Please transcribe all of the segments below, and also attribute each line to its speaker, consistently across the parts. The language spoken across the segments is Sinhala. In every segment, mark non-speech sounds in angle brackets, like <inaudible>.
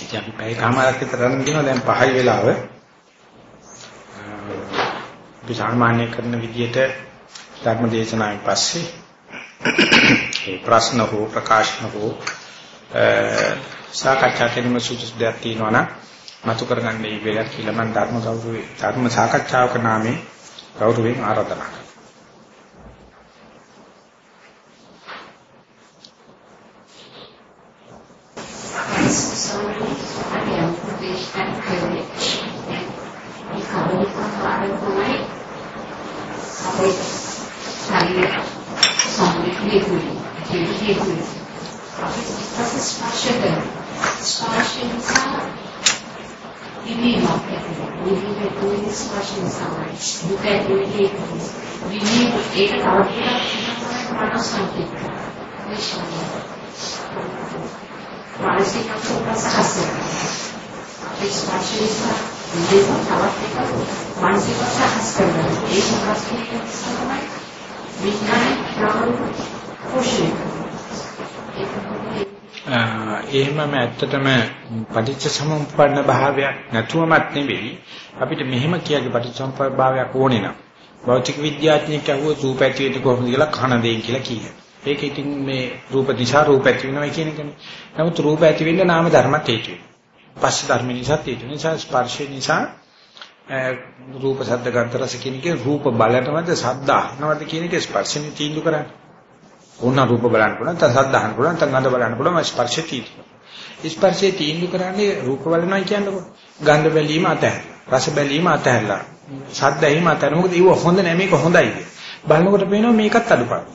Speaker 1: ඉතින් අපි පැය කමාරක් විතර රන් දිනවා දැන් 5යි වෙලාව. අපි සාමාන්‍ය කරන විදිහට ධර්ම දේශනාවෙන් පස්සේ ඒ ප්‍රශ්න හෝ ප්‍රකාශන හෝ සාකච්ඡා කිරීම සුදුසු දෙයක් තියෙනවා නම් මතු කරගන්න මේ වෙලාවට කියලා මම ධර්ම ගෞරවයේ ධර්ම සාකච්ඡාවක නාමයෙන් ගෞරවයෙන් ආරාධනා කරනවා.
Speaker 2: හේතුයි. ඒක හේතුයි. අපි ඉස්සත් ස්පර්ශ කරනවා. ස්පර්ශ නිසා විවිධ අපේ විවිධ දුක් ස්පර්ශ නිසා දුක ඇතිවෙන්නේ විවිධ ඒක තව ටිකක් සංකේත. විශ්වාසය. මානසික ප්‍රසහස. අපේ ස්පර්ශ නිසා විවිධ තව ටිකක් මානසික ප්‍රසහස කරනවා. ඒක ප්‍රශ්නයක් තමයි විඥානය
Speaker 1: එහෙමම ඇත්තටම පටිච්ච සමුප්පන්න භාවයක් නැතුවමත් නෙවෙයි අපිට මෙහෙම කියගේ පටිච්ච සමුප්පන්න භාවයක් ඕනේ නම් භෞතික විද්‍යාඥයෙක් අහුව රූප ඇති වෙන්නේ කොහොමද කියලා කන දෙයින් කියලා කියනවා. ඒක ඉතින් මේ රූප දිශා රූප ඇති වෙනවා කියන එකනේ. නමුත් රූප ඇති වෙන්න නාම ධර්මත් හේතු වෙනවා. පස්ස ධර්ම නිසා හේතු නිසා ස්පර්ශ නිසා රූප ශබ්ද ගන්ධ රස කියන එකේ රූප බලනවද ශබ්ද අහනවද කියන එක ස්පර්ශනේ තීන්දුව කරන්නේ. ඕන රූප බලන්න පුළුවන්, තව ශබ්ද අහන්න පුළුවන්, තව ගන්ධ බලන්න පුළුවන්, ස්පර්ශය තීන්දුව. ස්පර්ශයේ තීන්දුව කරන්නේ රූප බලනවා කියන්නකො. ගන්ධ බැලීම අතහැරලා, රස බැලීම අතහැරලා, ශබ්ද ඇහිම අතහැරලා. මොකද ඒව හොඳ නැහැ මේක හොඳයි. බලනකොට පේනවා මේකත් අඩුපාඩු.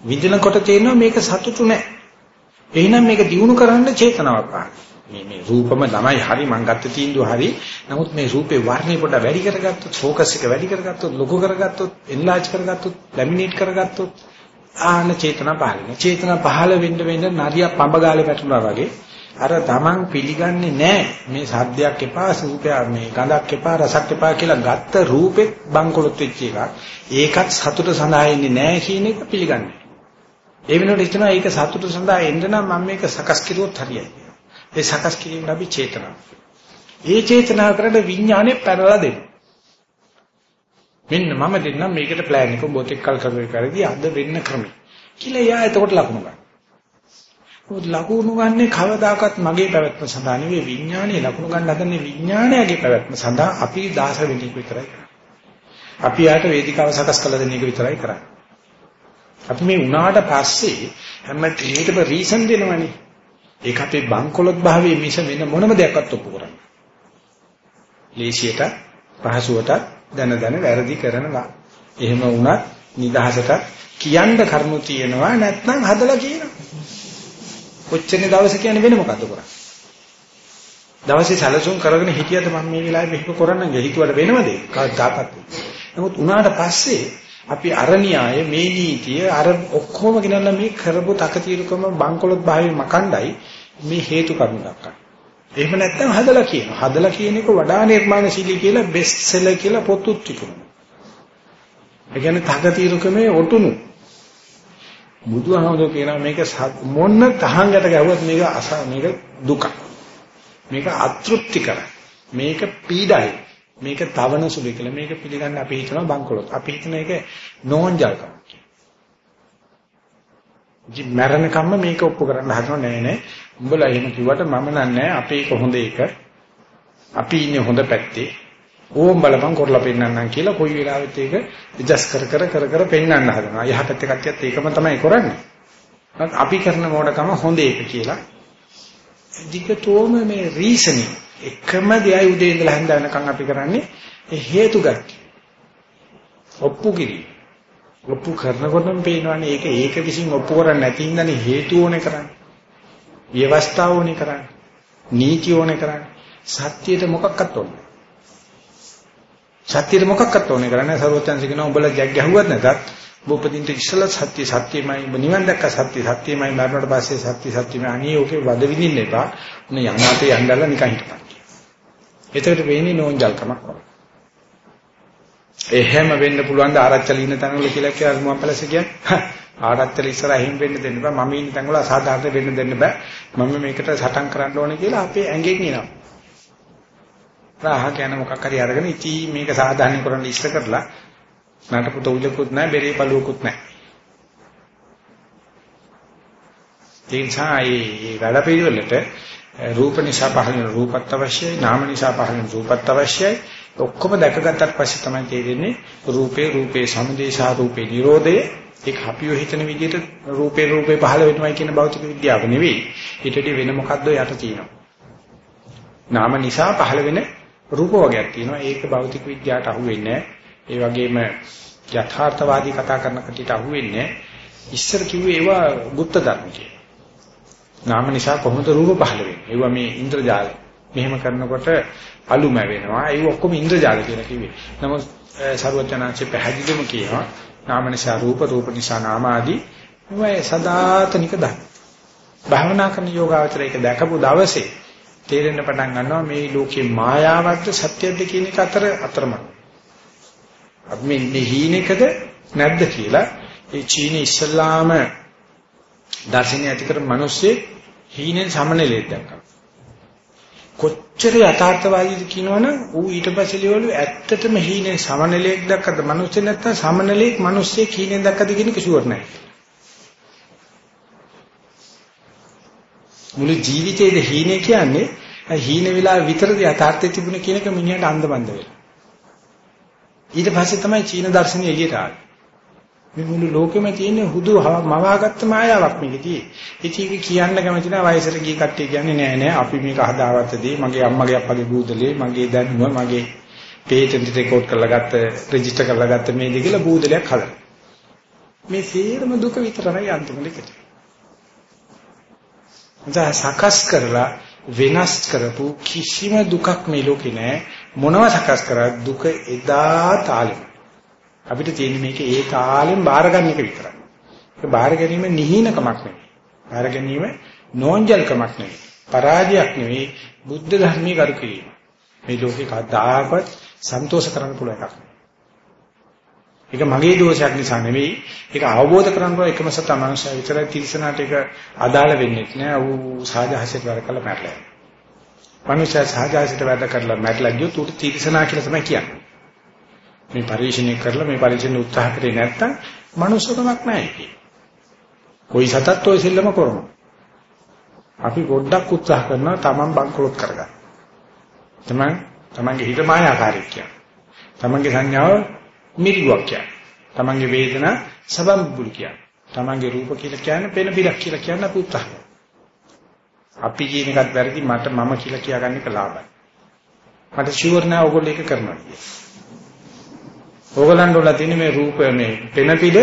Speaker 1: විඳිනකොට තේරෙනවා මේක සතුටු නැහැ. එහෙනම් මේක දිනු කරන්න චේතනාවක් ආවා. මේ මේ රූපම තමයි හරි මං ගත්ත තීන්දුව හරි. නමුත් මේ රූපේ වර්ණය පොඩ වැඩි කරගත්තොත්, ફોකස් එක වැඩි කරගත්තොත්, ලොකු කරගත්තොත්, එන්ලාජ් කරගත්තොත්, ලැමිනේට් කරගත්තොත් ආන චේතනා පහළ වෙනවා. චේතනා පහළ වෙන්න වෙන්න නරිය පඹ ගාලේ වැටුණා වගේ අර තමන් පිළිගන්නේ නැහැ මේ සද්දයක් එපා රූපයක් මේ ගඳක් එපා රසක් එපා කියලා ගත්ත රූපෙත් බංකොලොත් වෙච්ච එකක්. ඒකත් සතුට සඳහා ඉන්නේ නැහැ කියන එක පිළිගන්නේ. ඒ වෙනකොට හිතනවා ඒක සතුට සඳහා එන්න නම් මම මේක සකස් කරුවොත් හරියයි. ඒ සකස් කිරීම අපි චේතනාව. ඒ චේතනාව කරන විඥානේ පැනලා දෙන්න. මෙන්න මම දෙන්නම් මේකට plan එක බොතෙක් කල් කරේ කරදී අද වෙන්න ක්‍රමයි. කියලා එයා එතකොට ලකුණු ගන්න. මොකද ලකුණු ගන්නේ කවදාකවත් මගේ පැවැත්ම සඳහා නෙවෙයි විඥානයේ ලකුණු ගන්න හදන්නේ විඥානයගේ පැවැත්ම සඳහා අපි දාස වෙන එක විතරයි කරන්නේ. අපි යාට වේදිකාව සකස් කළ දෙන එක විතරයි කරන්නේ. අපි මේ උනාට පස්සේ හැම තැනකම රීසන් දෙනවනේ. ඒක අපේ බංකොලොත් භාවයේ මිස වෙන මොනම දෙයක්වත් ඔප්පු කරන්නේ. ලේසියට පහසුවට දන දන වැරදි කරනවා. එහෙම වුණත් නිදහසට කියන්න කරුණු තියෙනවා නැත්නම් හදලා කියනවා. කොච්චරනේ දවස කියන්නේ වෙන මොකද්ද කරන්නේ? දවසේ සැලසුම් කරගෙන හිටියද මම මේ වෙලාවේ මේක කරන්න ගිහිතුවට වෙනවද? කවදාකවත්. නමුත් උනාට පස්සේ අපි අරණ්‍යය මේ නීතිය අර ඔක්කොම ගෙනල්ලා මේ කරපු තකතිරුකම බංකොලොත් භාවයේ මකණ්ඩයි මේ හේතු කරුණු දක්වන්නේ. එහෙම නැත්නම් හදලා කියනවා. හදලා කියන එක වඩා නිර්මාණශීලී කියලා බෙස්ට් සෙලර් කියලා පොතුත් තිබුණා. ඒ කියන්නේ තකතිරුකමේ ඔටුනු. බුදුහාමුදුරුවෝ කියනවා මේක මොන්න තහංගට ගැහුවත් මේක අස මේක දුක. මේක අතෘප්තිකරයි. මේක පීඩයි. මේක තවන සුළු කියලා මේක පිළිගන්න අපි හිතනවා බංකොලොත්. අපි හිතන එක නෝන්ජල්කම. ඉතින් මරණකම්ම මේක ඔප්පු කරන්න හදනව නෑ නෑ. උඹලා එහෙම කිව්වට මම නන්නේ අපේ කොහොඳ ඒක. අපි ඉන්නේ හොඳ පැත්තේ. ඕම් බලපන් කරලා පෙන්නන්නම් කියලා කොයි වෙලාවෙත් ඒක ඇඩ්ජස්ට් කර කර කර කර පෙන්වන්න හදනවා. යහපැත්තේ කට්ටියත් ඒකම තමයි කරන්නේ. අපි කරන මොඩකම හොඳ ඒක කියලා. දිගටම මේ රීසනින් එකම දෙයයි උදේ ඉඳලා හැන්ද වෙනකන් අපි කරන්නේ ඒ හේතු ගන්න. ඔප්පු කිරීම. ඔප්පු කරනකොටම පේනවනේ ඒක ඒක විසින් ඔප්පු කරන්නේ නැති ඉඳනේ හේතු ඕනේ කරන්නේ. ව්‍යවස්ථාව ඕනේ කරන්නේ. නීති ඕනේ කරන්නේ. සත්‍යයට මොකක්වත් ඕනේ. සත්‍යයට මොකක්වත් ඕනේ කරන්නේ සර්වඥාන්ස කියනවා උඹලා ජග් ගැහුවත් නැතත් බොපදින්ට ඉස්සලා සත්‍ය සත්‍යමයි ඔබ නිවන් දැක්ක සත්‍ය සත්‍යමයි මරණයට පස්සේ සත්‍ය සත්‍යමයි අනිය ඔකේ වද විඳින්න එපා. උන යන්නාතේ යන්නදලා නිකන් හිටපන්. එතකොට වෙන්නේ නෝන්ජල්කමක් වගේ. එහෙම වෙන්න පුළුවන් ද ආරච්චල ඉන්න තැනවල කියලා කියලා මම පළස කියන්නේ. ආරච්චල ඉස්සරහ එහෙම වෙන්න දෙන්න බෑ. මම ඉන්න තැනවල අසාධාරණ වෙන්න දෙන්න බෑ. මම මේකට සටන් කරන්න ඕනේ කියලා අපේ ඇඟෙන් එනවා. රාහ කියන මොකක් හරි අරගෙන ඉතී මේක සාධාරණ කරන්න ඉස්ස කරලා නටපු තොවිලකුත් නැහැ, බෙරේ පළුවකුත් නැහැ. ඒ නිසා මේ වැඩ පිළිවෙලට රූප නිසා පහළ වෙන රූපත් අවශ්‍යයි, නාම නිසා පහළ වෙන රූපත් අවශ්‍යයි. ඔක්කොම දැකගත්තට පස්සේ තමයි තේරෙන්නේ රූපේ රූපේ සමුදේශා රූපේ නිරෝධය ඒක අපිව හිතන විදිහට රූපේ රූපේ පහළ වෙනවයි කියන භෞතික විද්‍යාව නෙවෙයි. ඊටදී වෙන මොකද්ද යට තියෙනවා. නාම නිසා පහළ වෙන රූප වර්ගයක් තියෙනවා. ඒක භෞතික විද්‍යාවට අහු වෙන්නේ ඒ වගේම යථාර්ථවාදී කතා කරන කටියට අහු වෙන්නේ ඉස්සර කිව්වේ ඒවා ගුප්ත ධර්ම කියලා. නාම නිසා කොහොමද රූප පහළ වෙන්නේ? ඒවා මේ ඉන්ද්‍රජාල. මෙහෙම කරනකොට අලුම වෙනවා. ඒ ඔක්කොම ඉන්ද්‍රජාල කියලා කිව්වේ. නමුත් සරුවචනාංශේ පැහැදිලිවම කියනවා නාම නිසා රූප, රූප නිසා නාම ආදී මේවා සදාතනික ධර්ම. භාවනා කරන යෝගාවචරයක දැකපු දවසේ තේරෙන්න පටන් ගන්නවා මේ ලෝකේ මායාවක්ද සත්‍යද කියන එක අතර අතරමඟ. අපි මේ හීනෙකද නැද්ද කියලා ඒ චීනේ ඉස්ලාම දර්ශනය ඇති කර මිනිස්සේ හීනෙන් සමනලෙක් දැක්කා. කොච්චර යථාර්ථවාදීද කියනවනම් ඌ ඊට පස්සේ ලියවලු ඇත්තටම හීනෙන් සමනලෙක් දැක්කද මිනිස්සේ නැත්තම් සමනලෙක් මිනිස්සේ හීනෙන් දැක්කද කියන කිසුවක් නැහැ. මුළු ජීවිතේද හීනේ කියන්නේ හීන වෙලා විතරද යථාර්ථය තිබුණ කියන එක මිනිහට අන්දමන්ද වෙලා. ඊට පස්සේ තමයි චීන දර්ශනය එළියට ආවේ. මේ මුළු ලෝකෙම තියෙන හුදු මවාගත්ත මායාවක් මේකදී. ඉතින් කියන්න කැමති නැහැ වයසට ගිය කට්ටිය කියන්නේ නෑ නෑ අපි මේක හදාගත්ත දේ මගේ අම්මගේ අප්පගේ බූදලේ මගේ දැනුම මගේ පේටන්ට් රෙකෝඩ් කරලා ගත්ත රෙජිස්ටර් කරලා ගත්ත මේ දෙක කියලා බූදලයක් හදලා. මේ සේරම දුක විතරයි අන්තිමට සකස් කරලා වෙනස් කරපු කිසිම දුකක් මේ ලෝකේ නැහැ මොනව සකස් කරත් දුක එදා තාලෙම. අපිට තියෙන්නේ මේක ඒ තාලෙන් බාරගන්න එක විතරයි. ඒක බාර ගැනීම නිහිනකමක් නෙවෙයි. බාර ගැනීම නෝන්ජල්කමක් නෙවෙයි. පරාජයක් නෙවෙයි බුද්ධ ධර්මයේ කරු කිරීම. මේ ලෝකේ කවදාකවත් සන්තෝෂ කරන්න පුළුවන් එකක් ඒක මගේ දෝෂයක් නිසා නෙවෙයි. ඒක අවබෝධ කරගන්න එකම සත මනුෂ්‍යය විතරයි තිරසනාට ඒක අදාළ වෙන්නේ නැහැ. ඌ සාජහසයට වැඩ කළා මැරලා. මනුෂ්‍යය සාජහසයට වැඩ කරලා මැරලා ගියොත් ඌට තිරසනා කියලා තමයි කියන්නේ. මේ පරිශීලනය කරලා මේ පරිශීලන උත්සාහ කරේ නැත්තම් මනුෂ්‍යකමක් නැහැ ඒකේ. කොයි සතත් ඔය සිල්ලම කරමු. අපි පොඩ්ඩක් උත්සාහ කරනවා Taman බංකොලොත් කරගන්න. තමන් තමන්ගේ හිත මායාකාරීක් කියන්නේ. තමන්ගේ සංඥාව මිරිගුවක් කියන්නේ. තමන්ගේ වේදනා සබම්බුල් කියන්නේ. තමන්ගේ රූප කියලා කියන්නේ පෙන පිටක් කියලා කියන්න අපි උත්සාහ අපි කියන එකත් වැරදි මට මම කියලා කියාගන්න එක ලාභයි. මට ෂුවර් නෑ ඕගොල්ලෝ ඒක කරනවා කියන්නේ. ඕගලන්ට උලා තියෙන මේ රූප මේ පෙන පිළ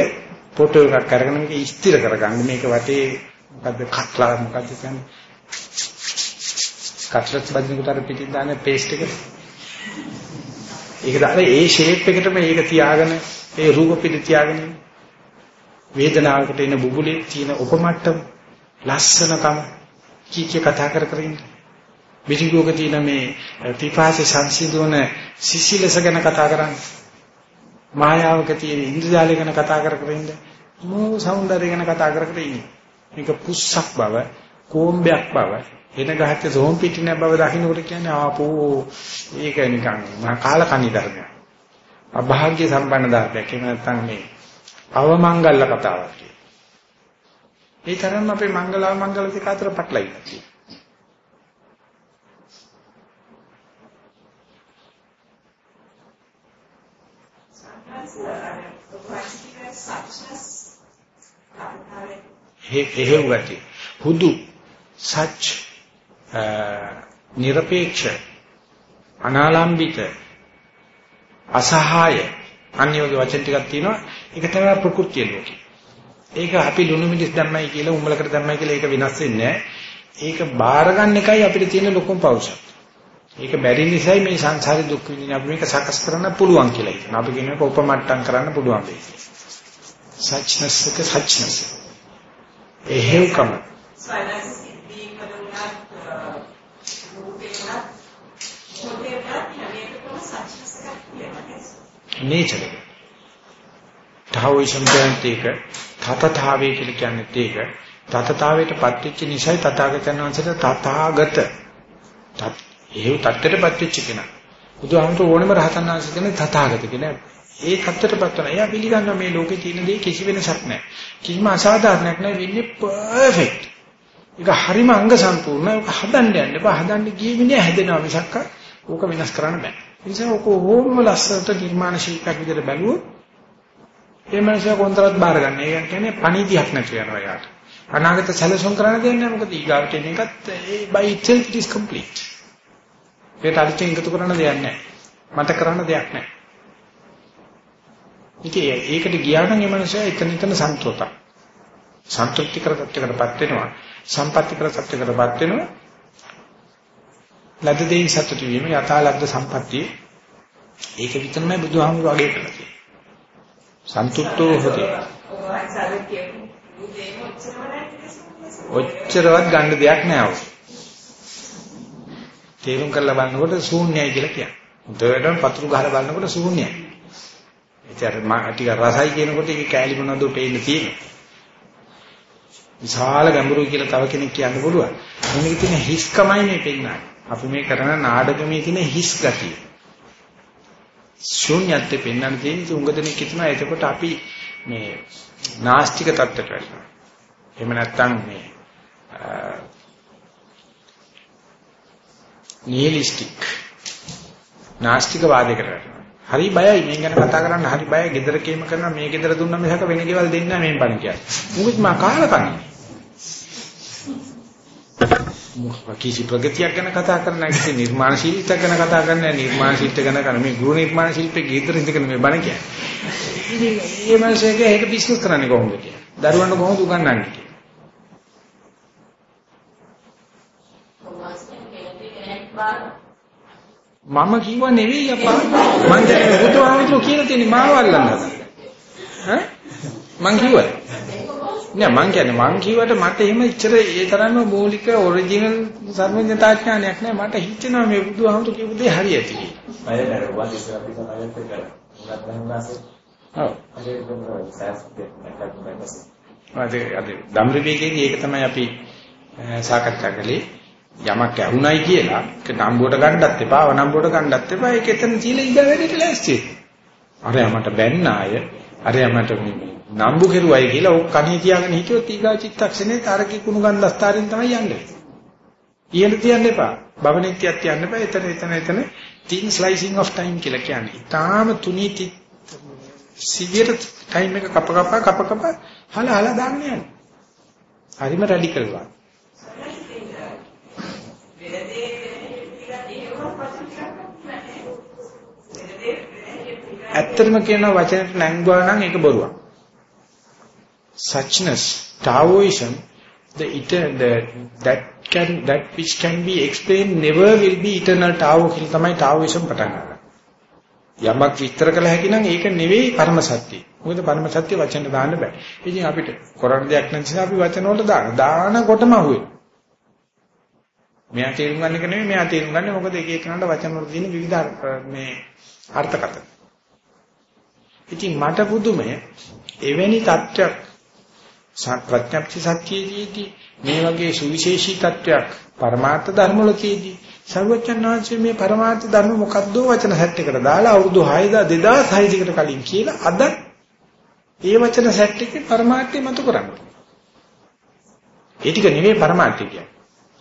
Speaker 1: ෆොටෝ එකක් අරගෙන මේක ස්ථිර කරගන්න මේක වටේ මොකද්ද කට්ලා මොකද්ද කියන්නේ කට්ලට් බදිනකොට අර පිටින් දාන පේස්ට් එක ඒක දාලා ඒ ෂේප් එකටම මේක තියාගෙන ඒ රූප පිට තියාගෙන වේදනාවකට එන බුබුලේ තියෙන උපමට්ටම ලස්සනකම කීකේ කතා කර කර ඉන්න. විචිකෝක තියෙන මේ පිපාසේ සංසිඳුන සිසිලස ගැන කතා කරන්නේ. මායාවක තියෙන ඉන්ද්‍රජාලය ගැන කතා කර කර ඉන්න. මෝ సౌందර්ය ගැන කතා කර කර ඉන්නේ. මේක පුස්සක් බව, කෝම්බයක් බව, එන ගහච්ච සෝම් පිටින බව දකින්නකොට කියන්නේ ආපෝ ඒක නිකන් කාලකන්ණි ධර්මයක්. අභාග්‍ය සම්පන්න ධර්මයක්. එහෙම නැත්නම් මේ අවමංගල්ල කතාවක් කියන්නේ. ඒ තරම් අපේ මංගල අවමංගල දෙක අතර පටලයි තියෙන්නේ. හේ හේ හුදු සත්‍ය নিরপেක්ෂ අනාලම්බිත අසහාය අන්‍යෝගේ වචන ටිකක් තියෙනවා ඒක තමයි ප්‍රകൃතිය ලෝකේ ඒක අපි ලුණු මිදිස් දැම්මයි කියලා උඹලකට දැම්මයි කියලා ඒක වෙනස් වෙන්නේ ඒක බාර ගන්න එකයි අපිට තියෙන ලොකුම පෞරුෂය ඒක බැරි නිසා මේ සංසාරේ දුක් විඳින අපි මේක සකස් කරන්න පුළුවන් කියලා කියනවා අපි කියන එක උපමට්ටම් කරන්න පුළුවන් වෙයි සත්‍යනස් එක සත්‍යනස් එහෙව් කම සත්‍යනස් නේචර් එක. තාවෝයිසම් කියන්නේ ඒක තතතාවේ කියලා කියන්නේ ඒක. තතතාවයට පත්වෙච්ච නිසයි තථාගතයන් වහන්සේට තථාගත. තත් එහෙව් තත්ත්වයට පත්වෙච්ච කෙනා. බුදුහාමුදුරුවෝ ඕනෙම රහතන් වහන්සේ කියන්නේ තථාගත කියලා. ඒ තත්ත්වයටපත් වෙන. එයා පිළිගන්නවා මේ ලෝකේ තියෙන දේ කිසි වෙනසක් නැහැ. කිසිම අසාධාරණයක් නැහැ. වෙන්නේ පර්ෆෙක්ට්. ඒක හරිම අංග සම්පූර්ණ. ඒක හදන්න යන්න එපා. හදන්න ගියේ මිනිහ හැදෙනවා මිසක් ඕක වෙනස් කරන්න බෑ. ඒ නිසා ඕක ඕම ලස්සනට නිර්මාණ ශිල්පයක් විදිහට බැලුවොත් ඒ මනුස්සයා කොන්තරත් බාර ගන්න. ඒ කියන්නේ පණිවිඩයක් නැති වෙනවා යාට. අනාගත සැලසුම් කරන්න දෙන්නේ නැහැ. මොකද ඊගාවට එන එකත් ඒ by itself it is complete. ඒකට අලුතෙන් එකතු කරන්න දෙයක් නැහැ. මට කරන්න දෙයක් නැහැ. ඉතින් ඒකට ගියා නම් මේ මනුස්සයා එතන එතන සන්තෝෂයි. සන්තුෂ්ටි කර සත්‍යකටපත් වෙනවා. සම්පත්‍ති කර සත්‍යකටපත් වෙනවා. ලද්ද දෙයින් සතුටු වීම යථා ලද්ද සම්පත්තිය. ඒක විතරමයි බුදුහාමුදුරුවෝ අගය කරලා තියෙන්නේ. සන්තුෂ්ටෝ හොති. ඔච්චරවත් ගන්න දෙයක් නෑ ඔය. තේරුම් කරලා බලනකොට ශූන්‍යයි කියලා කියන්නේ. උදේටම පතුරු ගහලා බලනකොට ශූන්‍යයි. ඒතර ටික රසයි කියනකොට ඒක කෑලි මොනවද පේන්න තියෙන්නේ. විශාල ගැඹුරුයි කියලා තව කෙනෙක් කියන්න පුළුවන්. මේකේ තියෙන හිස්කමයි මේ පෙන්නන්නේ. අපි මේ කරන නාටකමේ තියෙන හිස් ගතිය. ශූන්‍යත්වෙ පෙන්වන්න තියෙන උඟ දෙනෙක් හිතනවා එතකොට අපි මේ නාස්තික தත්ත්වයට වැටෙනවා. එහෙම නැත්නම් මේ නියලිස්ටික් නාස්තික වාදයකට වැටෙනවා. හරි බයයි මේ ගැන කතා කරන්න හරි බයයි. gedara කේම කරනවා මේ gedara දුන්නා මිසක වෙන ගෙවල් දෙන්නේ නැහැ මේ බණ කියන්නේ. මොකද මා කාලා කන්නේ. කිසි ප්‍රගතියක් ගැන කතා කරන්න කිසි නිර්මාණ ශිල්පයක් ගැන කතා කරන්න නිර්මාණ ශිල්ප ගැන කරන මේ ගෘහ නිර්මාණ ශිල්පේ ගීතර ඉඳගෙන මේ බණ කියන්නේ. ඉතින් මේ මාසෙක ඒක බිස්නස් කරන්නේ කොහොමද කියලා. දරුවන්ට කොහොමද උගන්වන්නේ කියලා. මම කිව්ව නෙවෙයි අප්පා. මං දැන් බුදුහාමුදුරුවෝ කියලා තියෙන්නේ මාව අල්ලන්න. ඈ? මං කිව්වද? නෑ මං කියන්නේ මං කිව්වට මට එහෙම ඉච්චර ඒ තරම්ම මූලික ඔරිජිනල් සර්වඥතාඥානයක් නෑ මට හිතෙනවා මේ බුදුහාමුදුරුවෝ කියපු දේ හරි ඇති කියලා. අද අද ධම්රවේගයේදී ඒක තමයි අපි සාකච්ඡා කළේ. යමක් ඇහුණයි කියලා. ඒක නම්බුවට ගන්නත් එපා වනම්බුවට ගන්නත් එපා. ඒක එතන තියලා ඉඳ වැඩේට ලෑස්ති අර යමට බැන්න අය අර යමට නම්බු කෙරුවයි කියලා ඔක් කණේ තියාගෙන හිටියොත් ඊගා චිත්තක්ෂණේ තරකී කුණු ගන්ධස්තරින් තමයි යන්නේ. ඊට තියන්න එපා. භවනිත්‍යයක් තියන්න එපා. එතන එතන එතන. thin slicing of time කියලා කියන්නේ. ඊටාම තුනී සිවියර ටයිම් එක කප කප කප කප හල හල දාන්න යන්නේ. හරිම රැඩිකල් වා ඇත්තටම කියන වචනට නැංගුවා නම් ඒක බොරුවක්. suchness taoism the the that can that which can be explained never will be eternal tao කියලා තමයි taoism පටන් ගන්නේ. යමක් විස්තර කළ හැකි නම් ඒක නෙවෙයි පරම සත්‍යය. මොකද පරම සත්‍ය වචන දාන්න බෑ. ඉතින් අපිට කරන්න දෙයක් නැති නිසා අපි වචන වලට දාන. දානකොටම අහුවේ. මෙයා තේරුම් ගන්න එක නෙවෙයි මෙයා තේරුම් ගන්න මොකද එක එකනට වචන වල තියෙන විවිධ මේ අර්ථකථන. ඉතින් මට පුදුමය එවැනි தත්වයක් ප්‍රඥප්ති සත්‍යයේදී මේ වගේ සුවිශේෂී தත්වයක් පරමාර්ථ ධර්ම වල තියෙදී සර්වචන්නාංශයේ මේ පරමාර්ථ ධර්ම මොකද්ද වචන සැට් එකට දාලා අවුරුදු 6000 2600 කට කලින් කියලා අද ඒ වචන සැට් එකේ පරමාර්ථය මතු කරන්නේ. ඒ ටික නෙවෙයි පරමාර්ථය කියන්නේ.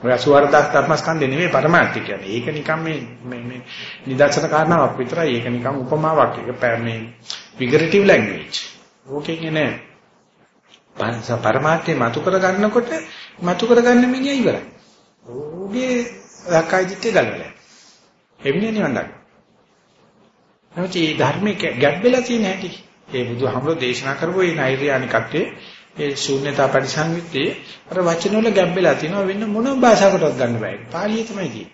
Speaker 1: ඔය 84000 ධර්මස්කන්ධේ නෙවෙයි පරමාර්ථය කියන්නේ. ඒක නිකන් මේ මේ මේ නිදර්ශන කාරණාවක් විතරයි. ඒක නිකන් උපමාවක්. ඒක මේ figurative language. ඕකේ කියන්නේ පංස පරමාර්ථය මතු කර ගන්නකොට මතු කර ගන්න මිනිහා ඉවරයි. ඕගේ රකයිදිත්තේ ගලවලා. එන්නේ නිවන් දකින්න. නැවති ධර්මික ගැබ් වෙලා තියෙන හැටි. ඒ බුදුහාමුදුරෝ දේශනා කරපු මේ නෛර්යානිකත්වයේ ඒ ශූන්‍යතා පරිසංයුත්තේ අර වචන වල ගැඹෙලා තිනවා වෙන මොන භාෂාවකටවත් ගන්න බෑ. පාලිය තමයි තියෙන්නේ.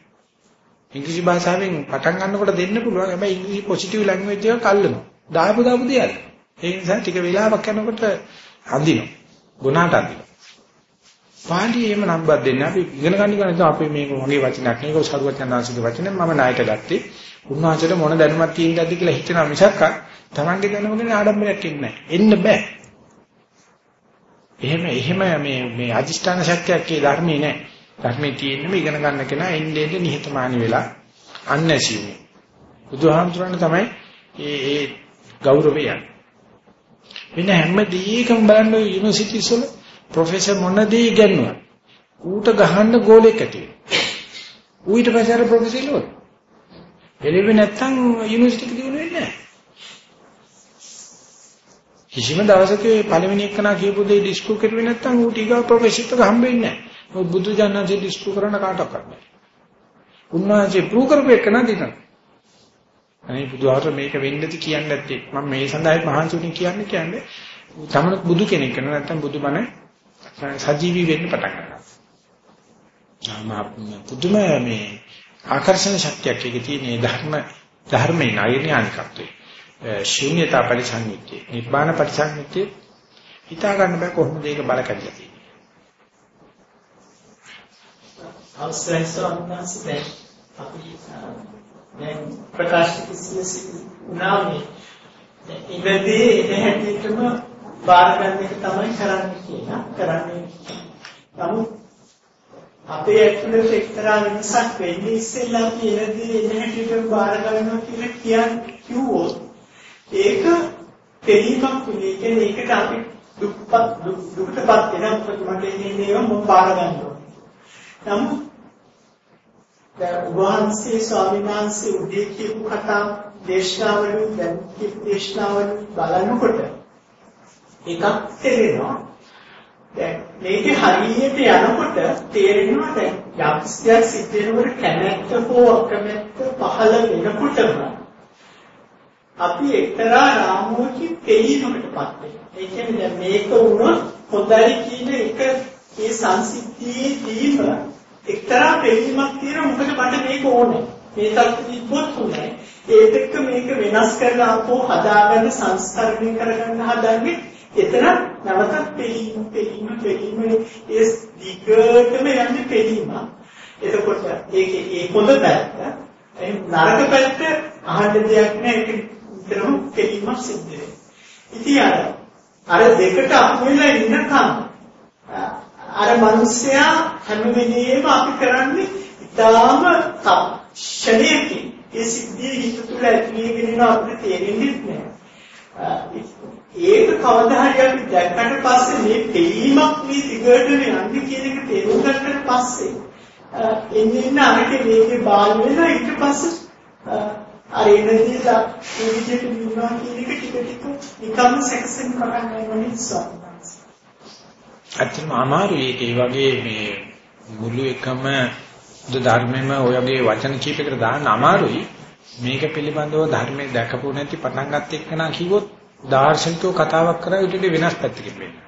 Speaker 1: ඉංග්‍රීසි භාෂාවෙන් පටන් ගන්නකොට දෙන්න පුළුවන්. හැබැයි ඉංග්‍රීසි පොසිටිව් ලැන්ග්වේජ් එක කල්ලනවා. දාපු දාපු දෙයක්. ඒ නිසා ටික වෙලාවක් යනකොට අඳිනවා. ගුණාට අඳිනවා. පාළි එහෙම නම්බක් දෙන්න අපි ඉගෙන ගන්න ගන්න අපි මේක මගේ වචනක් නෙවෙයි ඒක සරුවචනාංශික වචන මම ණයට ගත්තේ උන්වහන්සේට මොන දැනුමක් තියෙනවද කියලා හිතනවා මිසක් තමන්ගේ දැනුම ගැන ආඩම්බරයක් ඉන්නේ නැහැ එන්න බෑ එහෙම එහෙම මේ මේ අදිෂ්ඨාන ශක්තියක් ඒ ධර්මයේ නැහැ ධර්මයේ තියෙන්නේ ඉගෙන ගන්න කෙනා එන්නේ එන්නේ නිහතමානී වෙලා අන්නැසීමේ බුදුහාමුදුරන් තමයි ඒ ඒ ගෞරවය යන්නේ. වෙන හැම දෙයකම බලන්න යුනිවර්සිටිස් වල ප්‍රොෆෙසර් මොනදී ඉගෙනුවා ඌට ගහන්න ගෝලෙක් ඇති ඌ ඊට පස්සේ අර ප්‍රොෆෙසර් ඉලුවා එළෙවි නැත්තම් යුනිවර්සිටි එක දිනු වෙන්නේ නැහැ. කිසිම දවසක පළවෙනි එකනා කියපු දේ ඩිස්කෝ කරුවේ නැත්තම් ඌ ටිකා ප්‍රොෆෙසර්ට හම්බෙන්නේ නැහැ මොකද බුදු ජානන්සේ ඩිස්කෝ කරන්න කාටවත් නැහැ උන්වහන්සේ ප්‍රූ කරපු එකනා දිනන අනේ බුදුහාර මේක වෙන්නද කියන්නේ නැත්තේ මම මේ සඳහායි මහන්සිුනේ කියන්නේ කියන්නේ තමනුත් බුදු කෙනෙක් කරන නැත්තම් බුදුබණ සජීවී වෙන්න පටන් ගන්නවා. ආම පුදුම මේ ආකර්ෂණ ශක්තියක් එකේ තියෙන ධර්ම ධර්මයේ නෛර්යානිකත්වය. ශූන්‍යතා පරිසංයුක්තිය, නිබ්බාන පරිසංයුක්තිය හිතා ගන්න බෑ කොහොමද ඒක බල කැඩලා තියෙන්නේ.
Speaker 3: අවසරයි ස්වාමීන් වහන්සේ දැන් අපි දැන් ප්‍රකාශ කිසියසි උනාමේ ඉඳදී එන හැටියටම බාර ගන්න එක තමයි කරන්නේ කියලා කරන්නේ. නමුත් අපේ ඇතුළත එක්තරා වෙනසක් වෙන්නේ ඉස්සෙල්ලා අපි එනදී එන හැටියට බාර ගන්නවා කියලා කියන්නේ කිව්වොත් ඒක දෙලීමක් නෙවෙයි. කියන්නේ ඒකට අපි දුක්පත් දුකටපත් වෙන මොකද මට එන්නේ ඒවා මම බාර ගන්නවා. නමුත් දැන් වහන්සේ ස්වාමීන් වහන්සේ උදේ කියපු කතා දේශනාවලු දැන් කියපු දේශනාවලු බලනකොට එකක් තේරෙනවා දැන් මේකේ හරියට යනකොට තේරෙනවා දැන් යක්ෂයක් සිද්ධ වෙනකොට කැමැත්ත හෝ අකමැත්ත පහළ වෙනකොටම අපි එක්තරා රාමුවකින් තේීමකටපත් වෙනවා. ඒ කියන්නේ දැන් මේක වුණොත් හොඳයි කියන එක ඒ සංසිද්ධියේදීම එක්තරා දෙවීමක් තියෙන මොකද මට මේක ඕනේ. මේ තත්ත්වෙිපොත් උනේ. ඒත් එක්ක මේක වෙනස් කරලා අපෝ හදාගන්න සංස්කරණය කරගන්න හදන්නේ එතන නැවතත් පිළිම පිළිම පිළිම ඒ දිගටම යන්නේ පිළිම. එතකොට ඒකේ ඒ හොඳ පැත්ත ඒ නරක පැත්ත අහන්න දෙයක් නැහැ ඒක විතරම පිළිම සිද්ධ වෙනවා. ඉතින් අර අර දෙකට අහු වෙලා ඉන්නකම් අර මිනිස්සයා හැම වෙලේම අපි කරන්නේ ඊටාම ක්ෂණයකින් ඒ සිද්ධිය හිත තුළ ඇතිවෙගෙන යන අපිට තේරෙන්නේ නැහැ. ඒක කවදා හරි අපි දැක්කට පස්සේ මේ තේීමක් මේ දිගටම යන්නේ කියන එක තේරුම් ගන්නට පස්සේ එන්නේ ඉන්න අරකේ මේකේ බාල් වෙනවා ඊට පස්සේ අර එනදීලා මේ විදිහට නිවනවා කියන එක ටික ටික නිකම්ම සැකසෙන් කරන්නේ වනිස්සක්.
Speaker 1: ඇත්තටම අමාරුයි ඒක ඒ වගේ මේ මුළු එකම ධර්මෙම ඔය වගේ වචන කීපයකට දාන්න අමාරුයි මේක පිළිබඳව ධර්මයේ දැකපු නැති පටන් ගන්න එක්කනා කිව්වොත් දාර්ශනිකව කතාවක් කරා ඊට වෙනස් පැත්තකින් වෙන්නේ.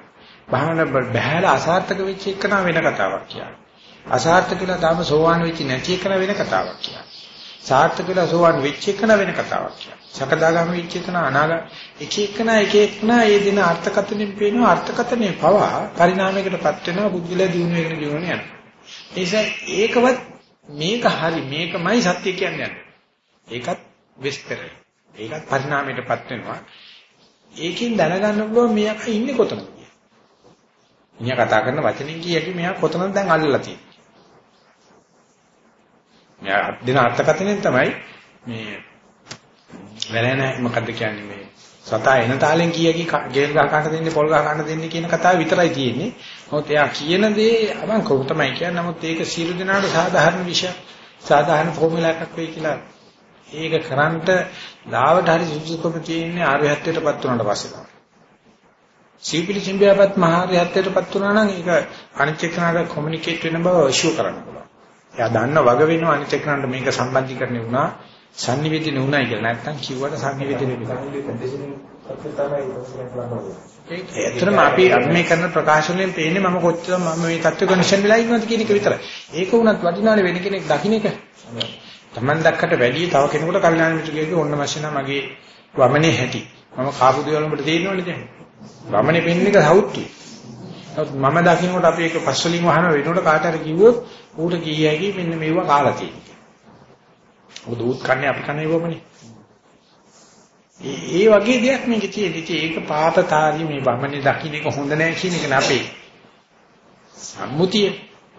Speaker 1: භාවන බහැලා අසාර්ථක වෙච්ච එක්කනා වෙන කතාවක් කියන්නේ. අසාර්ථක කියලා තාම සෝවාන් වෙච්ච නැති එක්කනා වෙන කතාවක් කියන්නේ. සාර්ථක කියලා සෝවාන් වෙච්ච එක්කනා වෙන කතාවක් කියන්නේ. සකදාගාම වෙච්ච එක්කනා අනාගත එක එකනා එක එකනා ඒ දින අර්ථකථනෙන් පේනවා අර්ථකථනේ පවා පරිණාමයකටපත් වෙනවා බුද්ධිලා දිනු වෙන දිනු යනවා. ඒ නිසා ඒකවත් මේක හරි මේකමයි සත්‍ය කියන්නේ. ඒකත් විස්තරයි. ඒකත් පරිණාමයටපත් වෙනවා. ඒකෙන් දැනගන්න පුළුවන් මෙයා ඉන්නේ කොතනද කියලා. මෙයා කතා කරන වචනෙන් කියකි මෙයා කොතනද දැන් අල්ලලා තියෙන්නේ. මෙයා දින අර්ථකථනෙන් තමයි මේ වැලැන මොකද්ද කියන්නේ මේ සතා එන තාලෙන් කීයකි ගේල් ගහ ගන්න දෙන්නේ පොල් ගහ ගන්න දෙන්නේ කියන කතාව විතරයි තියෙන්නේ. මොකද එයා කියන දේ අවංකව තමයි කියන්නේ. නමුත් ඒක සියලු දෙනාට සාධාරණ විෂය සාධාරණ ෆෝමියුලා එකක් වෙයි කියලා ඒක කරන්ට ලාවට හරි සුසුකම තියෙන්නේ ආර්යහත්ත්වයටපත් වුණාට පස්සේ තමයි. සීපිලි සිම්බියාපත් මහාර්යහත්ත්වයටපත් වුණා නම් ඒක අනිත් එක්කනට කොමියුනිකේට් වෙන බව ෂුවර් කරන්න පුළුවන්. එයා දන්න වග වෙනවා අනිත් එක්කනට මේක සම්බන්ධීකරණය වුණා සංනිවේදින වුණයි කියලා. නැත්තම් කිව්වට සංනිවේදින වෙනවා. ඒතරම අපි මේ කරන ප්‍රකාශනයෙන් පේන්නේ මම කොච්චර මම මේ தත්ත්ව කන්ෂන් වෙලා ඉන්නවද කියන එක විතරයි. ඒක වුණත් වටිනානේ වෙන කෙනෙක් දකින්න එක. Taman දැක්කට වැඩිය තව කෙනෙකුට කල්යාණ මිත්‍රයෙක්ගේ ඕන්න මැෂිනා මගේ වමනේ හැටි. මම කාපු දේවල් වලට තේරෙනවනේ දැන්. වමනේ පෙන්නේ එක සෞත්‍යය. සෞත්තු. මම දකින්නකොට අපි ඒක පස්වලින් වහන වෙනකොට කාට හරි කිව්වොත් ඌට කී හැකි මෙන්න මේව කාලා තියෙනවා. මොකද ඌත් කන්නේ අපි කන්නේ වමනේ. ඒ වගේ දෙයක් මේකේ තියෙන. ඉතින් ඒක පාපතාරි මේ වමනේ දකින්න එක හොඳ නැහැ කියන එක නෙපේ. සම්මුතිය.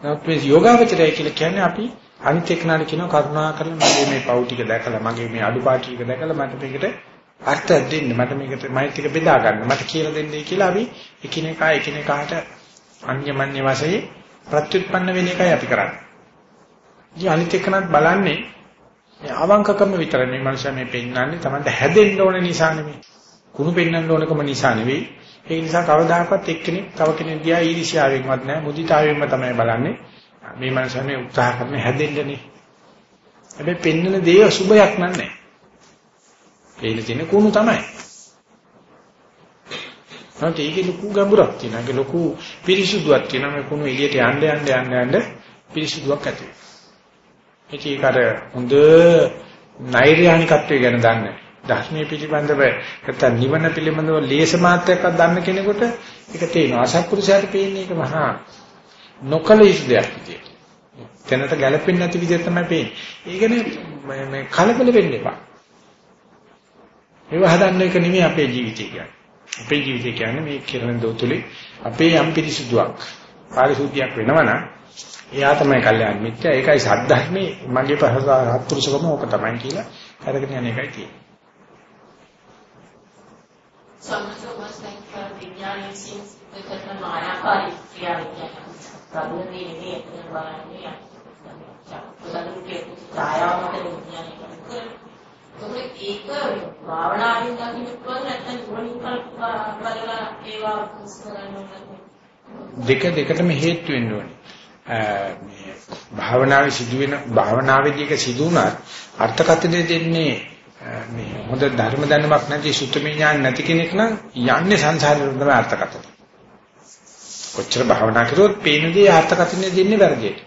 Speaker 1: නමුත් මේ යෝගාවචරය කියලා කියන්නේ අපි අනිත් එක්කනට කියන කරුණා කරලා මගේ මේ පව් ටික දැකලා මගේ මේ අඩුපාඩු ටික දැකලා මට මේකට අර්ථයක් දෙන්න මට මේකට මෛත්‍රික බෙදා ගන්න මට කියලා දෙන්නයි කියලා අපි එකිනෙකා එකිනෙකාට අන්‍යමන්‍ය වශයෙන් ප්‍රත්‍යুৎপন্ন වෙන එකයි අපි කරන්නේ. ඉතින් අනිත් එක්කනත් බලන්නේ මේ අවංකකම විතර මේ මනුස්සයා මේ පෙන්නන්නේ තමයි හැදෙන්න ඕන නිසා නෙමෙයි. කුණු පෙන්නන්න ඕනකම නිසා නෙවෙයි. ඒ නිසා කවදාකවත් එක්කෙනෙක් තව කෙනෙක් දිහා ඊර්ෂ්‍යාවෙන්වත් නැහැ මුදිතාවෙන්ම තමයි බලන්නේ. මේ මනුස්සයා මේ උත්සාහ කරන හැදෙන්නනේ. හැබැයි පෙන්නන දේ අසුබයක් නන්නේ. ඒන තියෙන කුණු තමයි. නැත්නම් ඒකේ ලොකු ගැඹුරක් තියෙනවා. ඒකේ ලොකු පිරිසුදුවක් තියෙනවා. මේ කුණු එළියට යන්න යන්න යන්න යන්න පිරිසුදුවක් ඇති වෙනවා. ඒක අර හොඳ නෛර්යානිකත්වය ගැන දන්නේ. ධර්මයේ පිළිබඳව නැත්නම් නිවන පිළිබඳව ලේස මාත්‍රයක්වත් දන්න කෙනෙකුට ඒක තේනවා. අසත්පුරුෂයාට පේන්නේ ඒක මහා නොකල යුතු දෙයක් විදියට. තැනට ගැලපෙන්නේ නැති විදියට තමයි පේන්නේ. ඒකනේ මේ කලබල වෙන්න එපා. ඒව හදන්න එක නෙමෙයි අපේ ජීවිතය කියන්නේ. අපේ ජීවිතය කියන්නේ මේ කිරණ දෝතුලේ අපේ යම් පිරිසුදුවක් පාරිශුද්ධියක් වෙනවනම් එයා තමයි කල්යාණ මිත්‍යා. ඒකයි සද්ධර්මයේ මගේ පහසත්පුරුෂකම ඕක තමයි කියලා අරගෙන යන එකයි තියෙන්නේ.
Speaker 4: සම්මතවස්තෙන් විඥානයේ සිත් කරන මායාකාරී ක්‍රියාවලිය. ප්‍රබලදී නෙමෙයි එතන බලන්නේ. චක්කලුකේ ඡායාවකට විඥානය කරන්නේ. ඒක භාවනාවෙන් දකින්න පුළුවන් නැත්නම් ගුණින් බලලා ඒවා
Speaker 1: දෙක දෙකටම හේතු වෙන්න ඕනේ. මේ භාවනාවේ සිදුවෙන භාවනාවේදී එක සිදු වුණත් අර්ථකථනය දෙන්නේ මේ හොඳ ධර්ම දැනුමක් නැති සුත්තමේ ඥාන නැති කෙනෙක් නම් යන්නේ සංසාරේ තමයි අර්ථකථනය. කොච්චර භාවනා කරුවොත් පේන දේ අර්ථකථනය දෙන්නේ වැරදියට.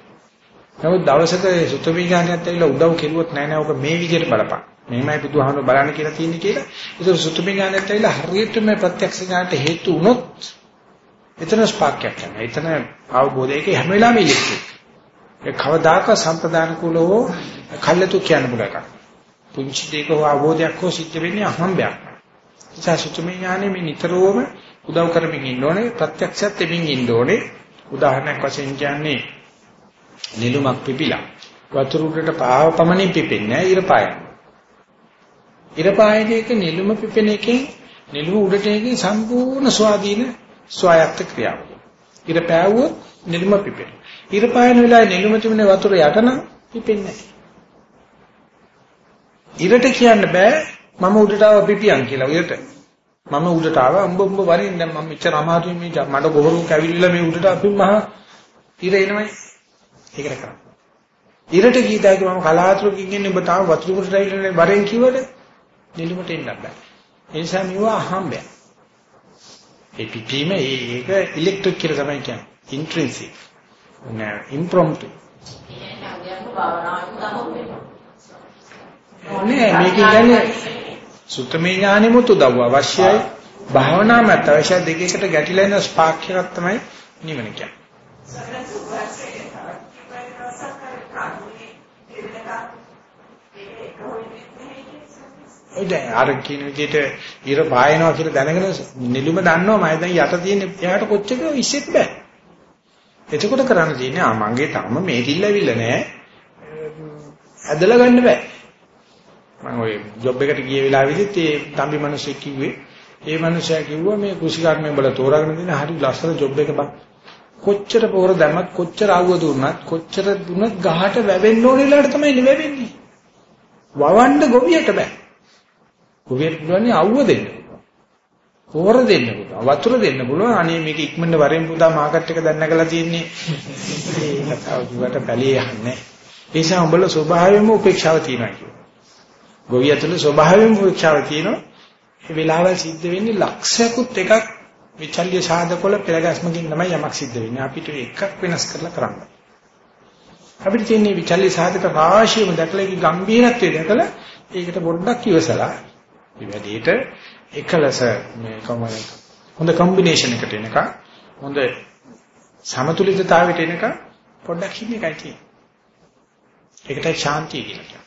Speaker 1: නමුත් දවසක සුත්තමේ ඥානයත් ඇවිල්ලා උදව් කෙරුවොත් නෑ නෑ ඔක මේ විදිහට බලපන්. මෙහෙමයි බුදුහාමුදුර බලන්න කියලා තියෙන්නේ කියලා. ඒක සුත්තමේ ඥානයත් ඇවිල්ලා හරියට මේ ප්‍රත්‍යක්ෂ ඥානට හේතු වුණොත් එතන ස්පාක්යක් යනවා. එතන අවබෝධයක හැම වෙලාවෙම ඉලෙක්ට්‍රික්. ඒ කවදාක සම්ප්‍රදාන කුලව කල්ලාතු කියන්න බුල එකක්. පුංචි දෙයක අවබෝධයක් හෝ සිද්ධ වෙන්නේ අහම්බයක්. ඉතින් ඥානෙ මේ නිතරම උදව් කරමින් ඉන්න ඕනේ. ප්‍රත්‍යක්ෂත් දෙමින් ඉන්න ඕනේ. උදාහරණයක් වශයෙන් කියන්නේ නිලුමක් පිපිලා වතුර උඩට පාව පමණින් පිපෙන්නේ නැහැ ඉර පායන. ඉර පායනයක නිලුම පිපෙන එකෙන් නිලුම උඩට එකේ සම්පූර්ණ ස්වාධීන ස්වායත්ත ක්‍රියාවලිය. ඉර පෑවුවොත් නිල්ම පිපෙන. ඉර පායන වෙලාවේ නිල්ම තිබුණේ වතුර යටන පිපෙන්නේ නැහැ. ඉරට කියන්න බෑ මම උඩට ආව පිපියන් කියලා උඩට. මම උඩට ආවා උඹ උඹ වරින් දැන් මම මෙච්චර අමාරුයි මේ මඩ ගොහරු කැවිලිලා මේ උඩට අපි මහා ඉර එනවයි. ඒකට කරා. ඉරට කීදාක මම කලාතුරකින් ඉන්නේ ඔබ තාම වතුර උඩට ඇවිල්ලා වරෙන් කිව්වද නිලුමට එන්න බෑ. ඒ නිසා මේවා අහම්බයක්. ඒ පිටීම ඒක ඉලෙක්ට්‍රික් කියලා තමයි කියන්නේ. ඉන්ට්‍රින්සික්. නෑ ඉම්ප්‍රොම්ප්ටු. නෑ මේක කියන්නේ සුත්තමේ ඥානෙමුත් උදව් අවශ්‍යයි. භාවනා මත අවශ්‍ය දෙකකට ගැටිලා ඉන්න ස්පාක් එකක් තමයි නිවන කියන්නේ. ඒ දැන් අර කියන විදිහට ඉර පායනවා කියලා දැනගෙන නිලුම දන්නවා මම දැන් යට තියෙන එයාට කොච්චර ඉස්සෙත් බෑ. එතකොට කරන්න තියෙන්නේ ආ මගේ තාම මේකිල්ල ඇවිල්ලා නෑ. ඇදලා ගන්න බෑ. මම ওই ජොබ් එකට ගිය වෙලාවෙදිත් ඒ තම්බි මිනිස්සෙක් කිව්වේ ඒ මිනිසයා කිව්වා මේ කුසිකර්මයේ බල තෝරාගෙන දෙන හරි ලස්සන ජොබ් එක බං. කොච්චර පොර දැම්මත් කොච්චර ආවුව දුන්නත් කොච්චර දුන්නත් ගහට වැවෙන්න ඕන වෙලාවට තමයි නෙවෙන්නේ. වවන්න ගොවියට බෑ. ගොවියට පුළුවන් අවුව දෙන්න. පොර දෙන්න පුළුවන්. වතුර දෙන්න පුළුවන්. අනේ මේක ඉක්මනට වරෙන් පුදා මාකට් එක දැන් නැගලා තියෙන්නේ. ඒ කතාව කිව්වට පැලිය යන්නේ. ඒ නිසා උඹල ස්වභාවයෙන්ම උපේක්ෂාව තියෙනවා කියනවා. ගොවිය තුළ ස්වභාවයෙන්ම උපේක්ෂාව තියෙනවා. ඒ වෙලාවල් සිද්ධ වෙන්නේ ලක්ෂයකුත් එකක් විචල්්‍ය සාධකවල පෙරගැස්මකින් තමයි යමක් සිද්ධ වෙන්නේ. අපිට එකක් වෙනස් කරලා කරන්න. අපිට තියෙන්නේ විචල්්‍ය සාධක රාශියම දැකලා ඒකේ ගැඹීරත්වය දැකලා ඒකට පොඩ්ඩක් ඉවසලා මේ වැඩේට එකලස මේ කොමන හොඳ කම්බිනේෂන් එකට එනක හොඳ සමතුලිතතාවයට එනකම් පොඩ්ඩක් ඉන්න එකයි තියෙන්නේ. ඒකටයි ශාන්තිය කියලා කියන්නේ.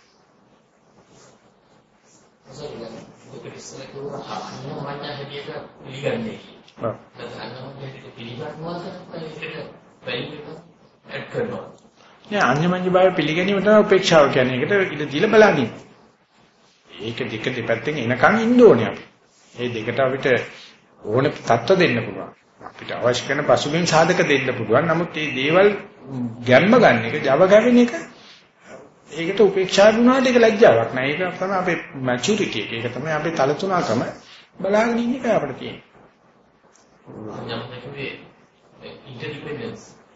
Speaker 5: ඔක ඉස්සර කිව්වා අන්න මඤ්ඤා හැටියට පිළිගන්නේ.
Speaker 1: ඔව්.
Speaker 5: හැටියට පිළිගන්නවා තමයි ඒකට කරනවා.
Speaker 1: නෑ අන්‍යමඤ්ඤ භාවය පිළිගැනීම තමයි උපේක්ෂාව කියන්නේ. ඒකට ඉඳ දීලා බලන්නේ. ඒක දෙක දෙපැත්තෙන් එනකන් ඉන්න ඕනේ අපි. මේ දෙකට අපිට ඕන තත්ත්ව දෙන්න පුළුවන්. අපිට අවශ්‍ය කරන පසුබිම් සාධක දෙන්න පුළුවන්. නමුත් මේ දේවල් ගැම්ම ගන්න එක, Java ගැවෙන එක ඒකට උපේක්ෂා වුණාට ඒක ලැජ්ජාවක් නෑ. ඒක තමයි අපේ මැචියුරිටි එක. ඒක තමයි අපේ තලතුණකම බලාගෙන ඉන්න එක අපිට තියෙන්නේ.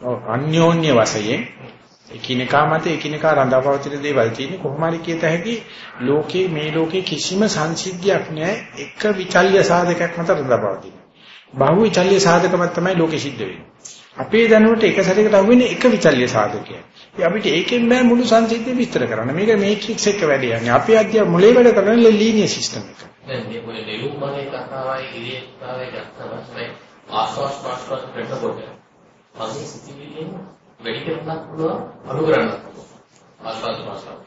Speaker 1: ඔව් අන්‍යෝන්‍ය වශයෙන් එකිනෙකා මත එකිනෙකා රඳාපවතින දේවල් තියෙන්නේ කොහොම හරි කියත හැකි ලෝකේ මේ ලෝකේ කිසිම සංසිද්ධියක් නැහැ එක විචල්්‍ය සාධකයක් මත රඳාපවතින. බහුව විචල්්‍ය සාධකමක් තමයි ලෝකෙ සිද්ධ වෙන්නේ. අපේ දැනුමට එක සැරයකට අහුවෙන්නේ එක විචල්්‍ය සාධකයක්. අපිට ඒකෙන් බෑ මුළු සංසිද්ධිය විස්තර කරන්න. මේක මේට්‍රික්ස් එක වැඩ යන්නේ. අපේ අධ්‍යා මුලේ වැඩ කරන්නේ ලීනියර් සිස්ටම් එක.
Speaker 5: දැන් මේ පොඩි නෙළුම් මලේ කතාවයි ඉරියත්තාවයි ගත්තම තමයි ආස්වාස් ප්‍රාස්වාස් කරනකොට මගේ සිතිවිලියෙන් වැඩි කරන්නත් පුළුවන් අඩු කරන්නත් පුළුවන් ආස්වාස් ප්‍රාස්වාස්.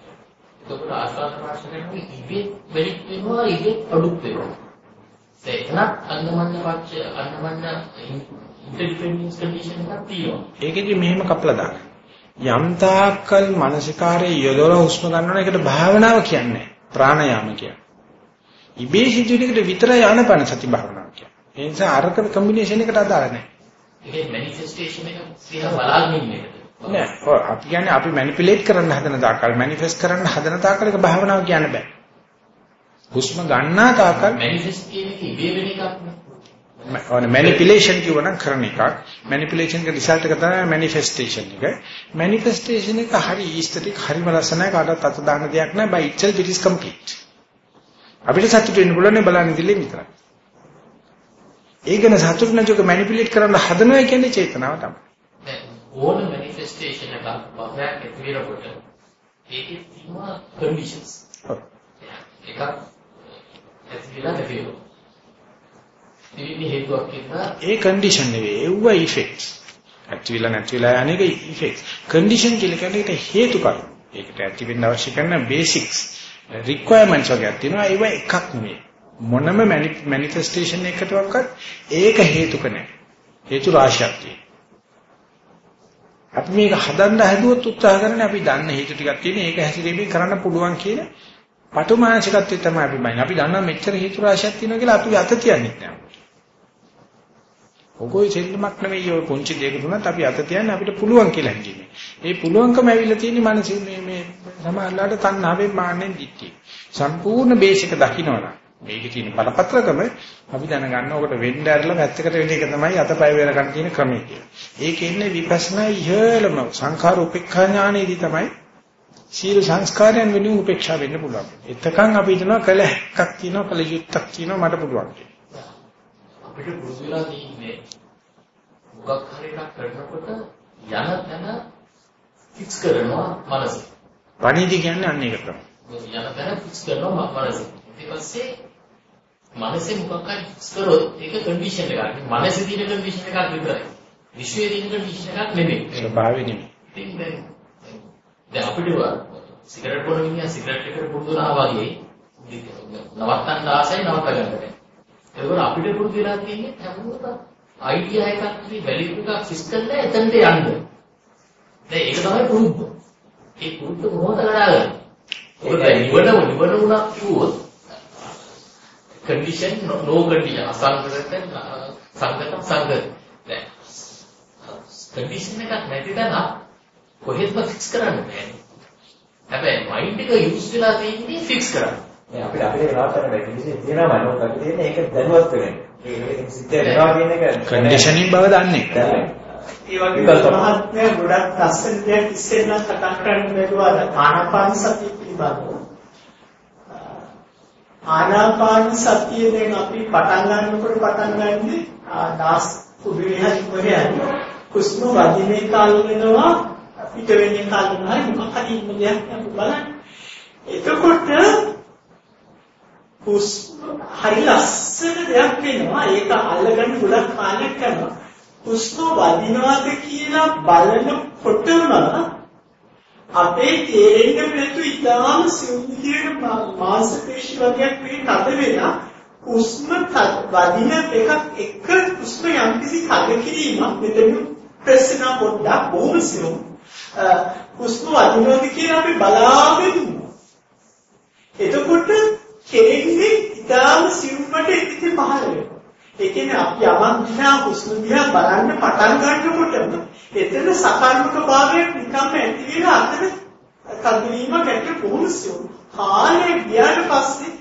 Speaker 5: එතකොට ආස්වාස් ප්‍රාස්වාස් කරනකොට ඉබේ වැඩි වෙනවා ඉබේ අඩු වෙනවා. ඒකනත් අන්නමන්න පක්ෂ අන්නමන්න ඉන්ටර්ඩිපෙන්ඩන්ස් කන්ඩිෂන් එකක් තියෙනවා.
Speaker 1: ඒකෙදි මෙහෙම කපලා දාන්න. යම් තාක්කල් මානසිකාරයේ යොදවලා හුස්ම ගන්නවනේ ඒකට භාවනාව කියන්නේ ප්‍රාණයාම කියන්නේ. ඉබේ සිදුවෙනකට විතරයි ආනපන සති භාවනාව කියන්නේ. ඒ නිසා අරක කම්බිනේෂන් එකට අදාළ නැහැ.
Speaker 5: ඒකේ මැනිෆෙස්ටේෂන් එක දිහා බලාගෙන ඉන්න එකද?
Speaker 1: නෑ. අපි කියන්නේ අපි මැනිපියුලේට් කරන්න හදන තාක්කල් මැනිෆෙස්ට් කරන්න හදන තාක්කල් ඒක භාවනාව කියන්න බෑ. හුස්ම ගන්නා තාක්කල්
Speaker 5: මැනිෆෙස්ට් කියන එක ඉබේ වෙන එකක් නේ.
Speaker 1: ඔන මැනිපියුලේෂන් කියවනම් කරන එකක්. මැනිපියුලේෂන් එක රිසල්ට් එක තමයි මැනිෆෙස්ටේෂන් එක. මැනිෆෙස්ටේෂන් එක හරි ඊස්තටික් හරිම ලස්සනයි කාටවත් අත දාන්න දෙයක් නෑ. by itself it is complete. අපිට සතුට වෙන්න පුළුවන් බලන්න ඉදිරියෙන් විතරයි. ඒක න සතුට නැතුව මැනිපියුලේට් කරන්න හදනවා කියන්නේ චේතනාව තමයි.
Speaker 5: දැන් ඕන මැනිෆෙස්ටේෂන් එකක් වහයක් ඇති වෙනකොට ඒකේ තියෙනවා කන්ඩිෂන්ස්. එකක් ඇති වෙලා නැති වෙනවා. ඉතින් හේතුවක් කියලා
Speaker 1: ඒ කන්ඩිෂන් නෙවෙයි ඒව ඉෆෙක්ට්ස්. ඇති වෙලා නැති වෙලා යන එක ඉෆෙක්ට්ස්. කන්ඩිෂන් කියලා කියන්නේ ඒකට හේතු කරුණු. ඒකට ඇති වෙන්න අවශ්‍ය කරන බේසික්ස් රික්වයර්මන්ට්ස් වගේ තියෙනවා ඒව එකක් නෙවෙයි. මොනම මැනිෆෙස්ටේෂන් එකකටවත් ඒක හේතුක නැහැ. හේතු රාශියක් තියෙනවා. අපි මේක හදන්න හැදුවොත් උත්සාහ කරන්නේ අපි දන්න හේතු ටිකක් තියෙන ඒක හැසිරීමෙන් කරන්න පුළුවන් කියන පටුමානසිකත්වය තමයි අපි බයින්. අපි දන්නවා මෙච්චර හේතු රාශියක් තියෙනවා කියලා අපි අත තියන්නේ නැහැ. ඔකෝයි සෙල්ලමක් නෙවෙයි ඔය පුංචි දෙයක තුනත් අපි අත තියන්නේ අපිට පුළුවන් කියලා හිතන්නේ. ඒ පුළුවන්කම ඇවිල්ලා තියෙන්නේ මානසික මේ මේ සමාහලට තණ්හාවෙන් මාන්නෙන් දික්ටි. සම්පූර්ණ බේසික දකින්නවනම් මේකේ තියෙන බලපත්‍රකම අපි දැනගන්න ඕකට වෙන්න ඇරලා පැත්තකට වෙන එක තමයි අතපය වේල ගන්න තියෙන ක්‍රමය කියලා. ඒකේ ඉන්නේ විපස්සනා ඉහළම සංඛාර උපේක්ඛා ඥානෙදී තමයි සීල සංස්කාරයන් වෙනුවෙන් උපේක්ෂා වෙන්න පුළුවන්. එතකන් අපි හිතනවා කල හැක්කක් තියෙනවා කල යුත්තක් තියෙනවා මට පුළුවන් කියලා.
Speaker 5: අපිට පුරුදු වෙලා තියෙන්නේ මොකක් හරි එකක් කරනකොට යන තැන ෆික්ස් කරනවා මනස.
Speaker 1: පණිදි කියන්නේ අන්න ඒක තමයි.
Speaker 5: යන තැන ෆික්ස් කරනවා මනස. ඊට පස්සේ මනසේ මොකක් හරි ෆික්ස් කරොත් ඒක කන්ඩිෂන් එකක්. මනසේ තියෙන කන්ඩිෂන් එකක් විතරයි. විශ්වයේ තියෙන කන්ඩිෂන් එකක් නෙමෙයි.
Speaker 1: ස්වභාවය නෙමෙයි.
Speaker 5: දැන් දැන් අපිට සිගරට් බොන මිනිහා සිගරට් එකට පුරුදු වුණා වගේ නවත්තන්න ආසයි නවත්ත ගන්න බැහැ. ඒකෝර අපිට පුරුදු වෙලා තියෙන්නේ හැමෝටම අයිඩියා එකක් ඉතින් වැලියු එකක් ෆික්ස් කරලා එතනට යන්න. දැන් ඒක තමයි පුරුද්ද. ඒ පුරුද්ද කොහොමද කරන්නේ? ඔබ දැන් නිවන නිවන උනා කිව්වොත් කන්ඩිෂන් නෝ කන්ඩිෂන් අසංගතයෙන් සංගතම් සංගත. දැන් කන්ඩිෂන් එකක් නැති තැන කොහෙත්ම ෆික්ස් කරන්න බෑ. හැබැයි මයින්ඩ් එක යූස් වෙලා තියෙන්නේ ෆික්ස් කරන්න.
Speaker 6: මේ අපිට අපිට නවත්තන්න බැරි කිසි තියෙනවා නෝ අපි තියෙන්නේ ඒක දැනුවත් වෙන්නේ. ඒක සිද්ධ වෙනවා කියන එක
Speaker 1: කන්ඩිෂනින් බව දන්නේ.
Speaker 3: ඒ වගේ මහත්මයා ගොඩක් ලස්සන දෙයක් ඉස්සෙල්ලා කතා කරන්න බැලුවා ආනාපාන සතිය පිළිබඳව. ආනාපාන සතිය දැන් අපි පටන් ගන්නකොට පටන් ගන්නේ දාස් කුඩේ හරි මොරේ හරි කුස්ම වදිනේ කාල වෙනවා පිට වෙන්නේ කාල වෙනවා මොකක් හරි ඉන්න දෙයක් බලන්න. එතකොට හුස්ම හරි ලස්සන දෙයක් වෙනවා. ඒක අල්ලගන්න ගොඩක් කාලයක් කරනවා. හුස්ම වදිනවද කියලා බලනකොටම අපේ තේරෙන්න නැතු ඉතාම සිවුදියට මාංශ පේශි වගේක් මේ තද වෙලා හුස්ම වදින එකක් එක හුස්ම යම්කිසි තද කිරීමක් මෙතන ප්‍රශ්න පොඩ්ඩක් බොහොම සිවුම් හුස්ම වදිනවද කියලා අපි බලාගෙන ඉන්නවා. එතකොට කෙරෙන්නේ ඉතාම සිවුම්කට ඉතින් පහළ වෙනවා. ඒ කියන්නේ අපි යමක් දිහා හුස්ම දිහා බලන්න පටන් ගන්නකොටම එතන සකර්මක භාවයක් නිකම්ම ඇති වෙලා අතන කඳුලීමක් ඇට පොහුසියෝ. කාලේ ගියාට පස්සේ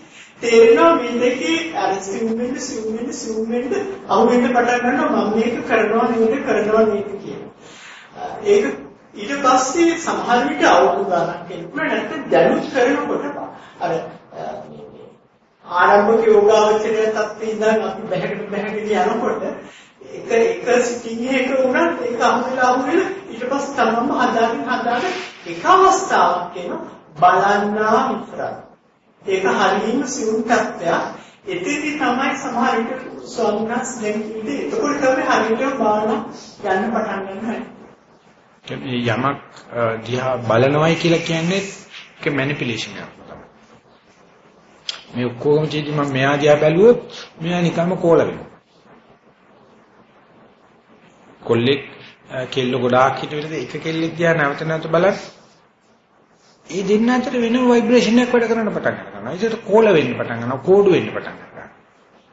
Speaker 3: තේරෙනවා මේ දෙකේ අර සිවුමෙන් සිවුමෙන් සිවුමෙන් අහුවෙන්න පටන් ගන්නවා මම මේක කරනවා නේද කරනවා නේද කියලා. ඒක ඊට පස්සේ සමහර විට අවුරුදු ගණනක් එනකොට නැත්නම් දැනුත් කරනකොට අර ආරම්භක යෝගාවචරය තත්ත්වේ ඉඳන් අපි බහැකට බහැකට යනකොට එක එක සිටින් එක වුණත් ඒක අහුවෙලා අහුවෙලා ඊට පස්සේ තමම හදාගෙන හදාගෙන එක අවස්ථාවක් එන බලන්නා විතරයි. ඒක හරියම සිවුම් තත්ත්වයක්. එතෙදි තමයි සමහර විට ස්වාමීන් වහන්සේ දැන් කිව්වේ එතකොට තමයි හරියට බාන යන්න පටන් ගන්න
Speaker 1: යමක් දිහා බලනවයි කියලා කියන්නේ ඒක මැනිපියුලේෂන් එකක් තමයි. මේ ඔක්කොම චේදි මම මෙයා දිහා බැලුවොත් මෙයා නිකම්ම කෝල වෙනවා. කොල්ලෙක් කෙල්ල ගොඩාක් හිටවිලද එක කෙල්ලෙක් දිහා නැවත නැවත බලත් ඒ දෙන්න අතර වෙන ভাইබ්‍රේෂන් එකක් වැඩ කරන්න පටන් ගන්නවා. ඒකට කෝල වෙන්න පටන් ගන්නවා, කෝඩු වෙන්න පටන් ගන්නවා.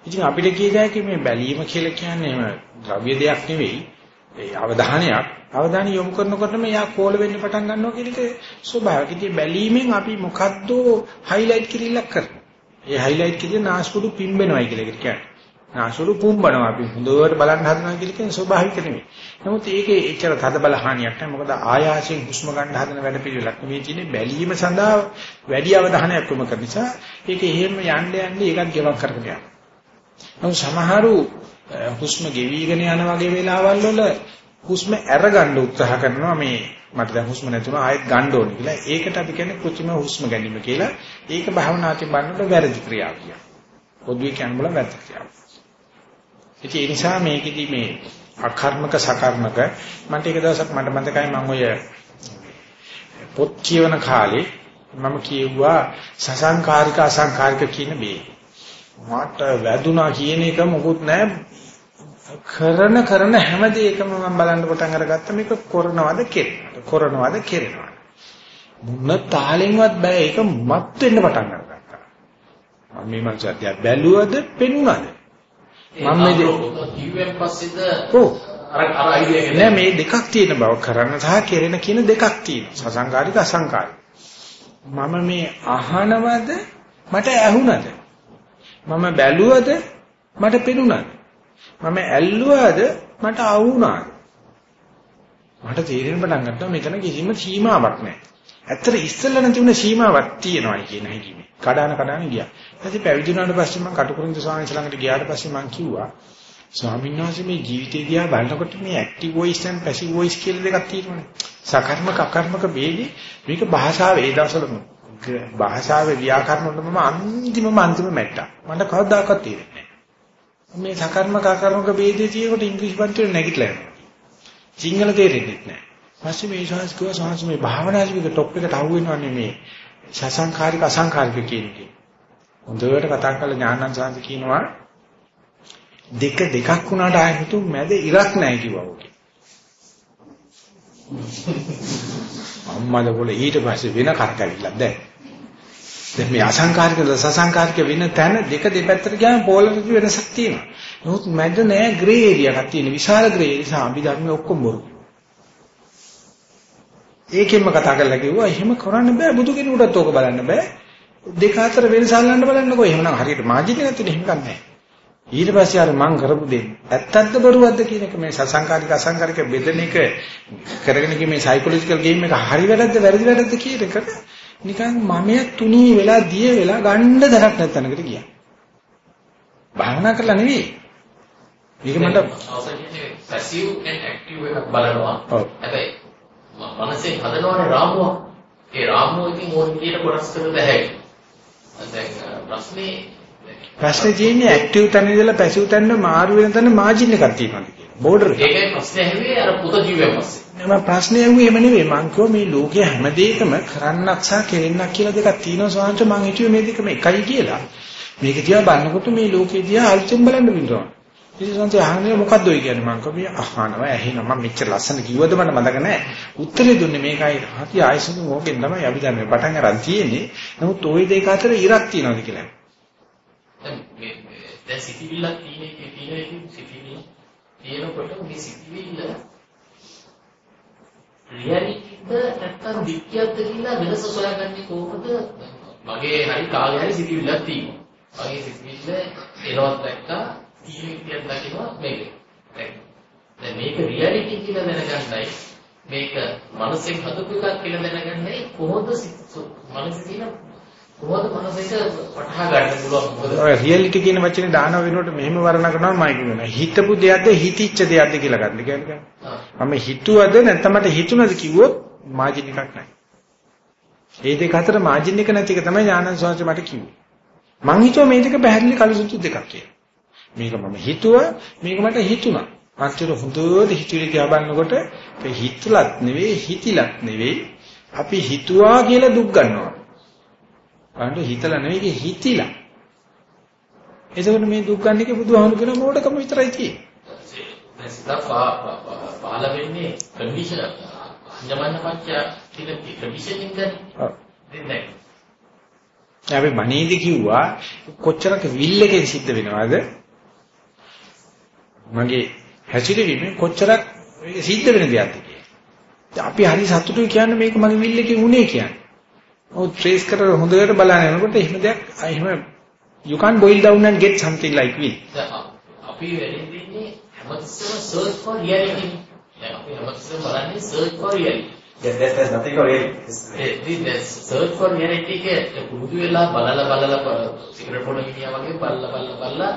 Speaker 1: ඉතින් අපිට කියදැයි මේ බැලීම කියලා කියන්නේ එහෙම ද්‍රව්‍ය දෙයක් නෙවෙයි. ඒ අවධානයක් අවධානය යොමු කරනකොටම යා කෝල වෙන්න පටන් ගන්නවා කියන එක ස්වභාවික. ඉතින් බැලීමෙන් අපි මොකද්ද හයිලයිට් කිරිල්ලක් කරනවා. ඒ හයිලයිට් කිරිය නාස්පුඩු පිම්බෙනවයි කියලා කියන්නේ. නාසුරු පුම්බනවා අපි හොඳට බලන්න හදනවා කියලා කියන්නේ ස්වභාවික නෙමෙයි. නමුත් ඒකේ එච්චර තද බල හානියක් නැහැ. මොකද ආයාසයෙන් හුස්ම ගන්න හදන වැඩ පිළිවෙලක් නෙමෙයි කියන්නේ බැලීම සඳහා වැඩි අවධානයක් යොමු කරන නිසා ඒක එහෙම යන්න යන්න ඒකත් ගෙවක් කරගෙන යනවා. නමුත් සමහරු හුස්ම ගෙවිගෙන යන වගේ වෙලාවල් වල හුස්ම අරගන්න උත්සාහ කරනවා මේ මට දැන් හුස්ම නැතුණා ආයෙත් ගන්න ඕනේ කියලා. ඒකට අපි කියන්නේ કૃත්‍රිම හුස්ම ගැනීම කියලා. ඒක භාවනාවෙන් බලනකොට වැරදි ක්‍රියාවක් කියලා. පොදුවේ කියන්න බල වැරදි ක්‍රියාවක්. ඉතින් ඒ නිසා මේකෙදි මේ අකර්මක සකර්මක මන්ට එක දවසක් මට මතකයි මම ඔය පොත් කියවන කාලේ මම කියෙව්වා සසංකාරික අසංකාරික කියන මේ මට වැදුනා කියන එක මොකුත් නැහැ කරන කරන හැම දෙයකම මම බලන්න පටන් අරගත්ත මේක කරනවද කෙරෙනවද? කරනවද කෙරෙනවද? මුන්න තාලෙන්වත් බෑ. ඒක මත් වෙන්න පටන් අරගත්තා. මම මේ මනසට බැලුවද පෙනුනද
Speaker 5: මම මේ කිව්වෙන් පස්සේද?
Speaker 1: ඔව්. මේ දෙකක් තියෙන බව කරන්න සහ කෙරෙන කියන දෙකක් තියෙනවා සසංකාරික අසංකාරික. මම මේ අහනවද මට ඇහුණද? මම බැලුවද මට පෙනුණද මම ඇල්ලුවද මට ආවුණාද මට තේරෙන්න පටන් ගත්තා මෙතන කිසිම සීමාවක් නැහැ ඇත්තට ඉස්සෙල්ලා නැතිුණ සීමාවක් තියෙනවා කියන හැඟීම කඩාන කඩාන ගියා. ඊට පැවිදි වුණාට පස්සේ මම කටුකුරුන්ද ස්වාමීන් වහන්සේ ළඟට ගියාට පස්සේ මම කිව්වා ස්වාමීන් වහන්සේ මේ ජීවිතේ දිහා බලනකොට මේ active voice and passive voice කියලා දෙකක් තියෙනවානේ. සකර්මක අකර්මක ભેදි මේක භාෂාවේ ඒ දවස්වල භාෂාවේ ව්‍යාකරණ වල මම අන්තිමම අන්තිම මැට්ටා. මට කවදාකවත් තේරෙන්නේ නැහැ. මේ සකර්මක අකර්මක ભેදේ තියෙනකොට ඉංග්‍රීසි පන්තිවල නැගිටලා යනවා. සිංහල තේරෙන්නේ නැහැ. පස්සේ මේ ශාස්ත්‍රීය කිව්වා සාහස මේ භාවනාජික টොප් එකට අහු වෙනවනේ මේ සසංකාරික අසංකාරික කියන්නේ. හොඳට කතා කරලා ඥානන් සාන්ති කියනවා දෙක දෙකක් වුණාට ආයෙ හිතු මැද ඉරක් නැහැ කිව්වා ඔකේ. අම්මද කොල ඊට පස්සේ වෙන කරකැවිල්ලක් දැන්. දැන් මේ අසංකාරික සසංකාරික වෙන තැන දෙක දෙපැත්තට ගියාම පොලරිටි වෙනසක් තියෙනවා. නමුත් මැද නෑ ග්‍රේ ඒරියා එකක් තියෙන විශාල ග්‍රේ නිසා අභිධර්මයේ ඔක්කොම බොරු. ඒකෙන්ම කතා කරලා කිව්වා එහෙම කරන්න බෑ බුදු කෙනෙකුටත් ඕක බලන්න බෑ දෙක අතර වෙනස අල්ලන්න බලන්නකෝ එහෙමනම් හරියට මාජික නැතුනේ එහෙම ගන්නෑ ඊට පස්සේ අර මං කරපු දේ ඇත්තක්ද බොරුවක්ද කියන එක මේ සසංකාරික අසංකාරික බෙදෙන එක කරගෙන ගියේ මේ සයිකොලොජිකල් ගේම් එක හරි වැඩක්ද වැරදි වැඩක්ද කියන එක නිකන් මමයක් තුනී වෙලා දිය වෙලා ගන්න දරක් නැතනකට ගියා භාවනා කරලා නෙවෙයි මේක මට
Speaker 5: පැසිව් and ඇක්ටිව් එකක් බලනවා හැබැයි මනසේ හදනවනේ රාමුවක්. ඒ රාමුව ඉතින් ඕන විදියට කොටස් කරන්න බැහැ. දැන් ප්‍රශ්නේ
Speaker 1: ප්‍රශ්නේ තියෙන්නේ ඇක්ටිව් තැන ඉඳලා පැසිව් තැනට මාරු වෙන තැන මාජින් එකක් තියෙනවාද කියලා. බෝඩර් එක.
Speaker 5: ඒකයි ප්‍රශ්නේ ඇහුවේ අර පුත කිව්වෙන් පස්සේ.
Speaker 1: මම ප්‍රශ්නේ ඇහුවේ එහෙම නෙවෙයි මං කිව්වා මේ ලෝකයේ හැම දෙයකම කරන්නක් සහ කෙරෙන්නක් කියලා දෙකක් තියෙනවා සෝංශ මං හිතුවේ මේ දෙකම එකයි කියලා. මේක දිහා බලනකොට මේ ලෝකේ දිහා අලුතෙන් බලන්න බින්නවා. ඉතින් සංසය අහන්නේ මොකද්ද ඔය කියන්නේ මං කිව්වා මේ අහනවා ඇහෙනවා මම මෙච්චර ලස්සන කිව්වද මට මතක නැහැ. උත්තරේ දුන්නේ මේකයි. හරි ආයසන මොකෙන් තමයි අපි දැන් මේ පටන් අරන් තියෙන්නේ. නමුත් ওই දෙක අතර ඉරක් තියනවාද කියලා.
Speaker 5: දැන් මේ දැන් සිතිවිල්ලක් තියෙන එකේ තියෙන එකේ සිතිවිල්ල තියෙනකොට මේ සිතිවිල්ල රියැලිටිද නැත්නම් දික්කියක්ද කියලා වෙනස සොයාගන්නේ කොහොමද? මගේ හරි කාලේ හරි සිතිවිල්ලක් තියෙනවා. මගේ සිතිවිල්ල එනවත් දැක්කා තියෙන විදියක් දකිනවා මේක. දැන් මේක රියැලිටි කියලා දැනගන්නයි මේක මනසෙන් හදපු එකක් කියලා දැනගන්නයි කොහොමද මනසේ තියෙන කොහොමද මනසට වටහා ගන්න පුළුවන්? මොකද
Speaker 1: ඔය රියැලිටි කියන වචනේ දාන වෙනකොට මෙහෙම වර්ණ කරනවා මම කියනවා හිතපු දෙයක්ද හිතිච්ච දෙයක්ද කියලා ගන්න කියන්නේ. මම හිතුවද නැත්නම් මට හිතුණද කිව්වොත් මාජින් එකක් නැහැ. ඒ දෙක අතර මාජින් එක නැති එක තමයි ඥානන් සෝංශ මට කිව්වේ. මං හිතුවා මේ දෙක පැහැදිලි කලසුතු දෙකක් කියලා. මේක මම හිතුවා මේක මට හිතුණා. අන්තිර හොඳට හිතුවේ දිහා බලනකොට ඒ හිතලත් නෙවෙයි හිතිලත් නෙවෙයි. අපි හිතුවා කියලා දුක් ගන්නවා බලන්න හිතලා නෙවෙයි හිතිලා. එතකොට මේ දුක් ගන්න එක බුදුහාමුදුරු කියන මොඩකම විතරයි තියෙන්නේ.
Speaker 5: පහළ වෙන්නේ කන්ඩිෂන් අඤ්ඤමන්න පච්ච කියන කන්ඩිෂනින් දැන්. ඔව්. දැන්
Speaker 1: අපි මනේදි කිව්වා කොච්චරක විල්ලකින් සිද්ධ වෙනවද? මගේ හැසිරෙවීම කොච්චරක් සිද්ධ වෙන දෙයක්ද කියලා. අපි හරි සතුටුයි කියන්නේ මේක මගේ විල්ලකින් උනේ කියන්නේ. ඔව් ට්‍රේස් කරලා හොඳට බලන යනකොට එහෙම දෙයක් එහෙම you can't boil down and get something like me.
Speaker 5: අපි වැඩි දෙන්නේ හැමතිස්සෙම search for reality. දැන් අපි හැමතිස්සෙම බලන්නේ search for reality.
Speaker 6: Yes, there's, there's nothing for reality.
Speaker 5: A search for reality එක පුරුදු වෙලා බලලා බලලා සිගරට් බොන ගියා වගේ බලලා බලලා බලලා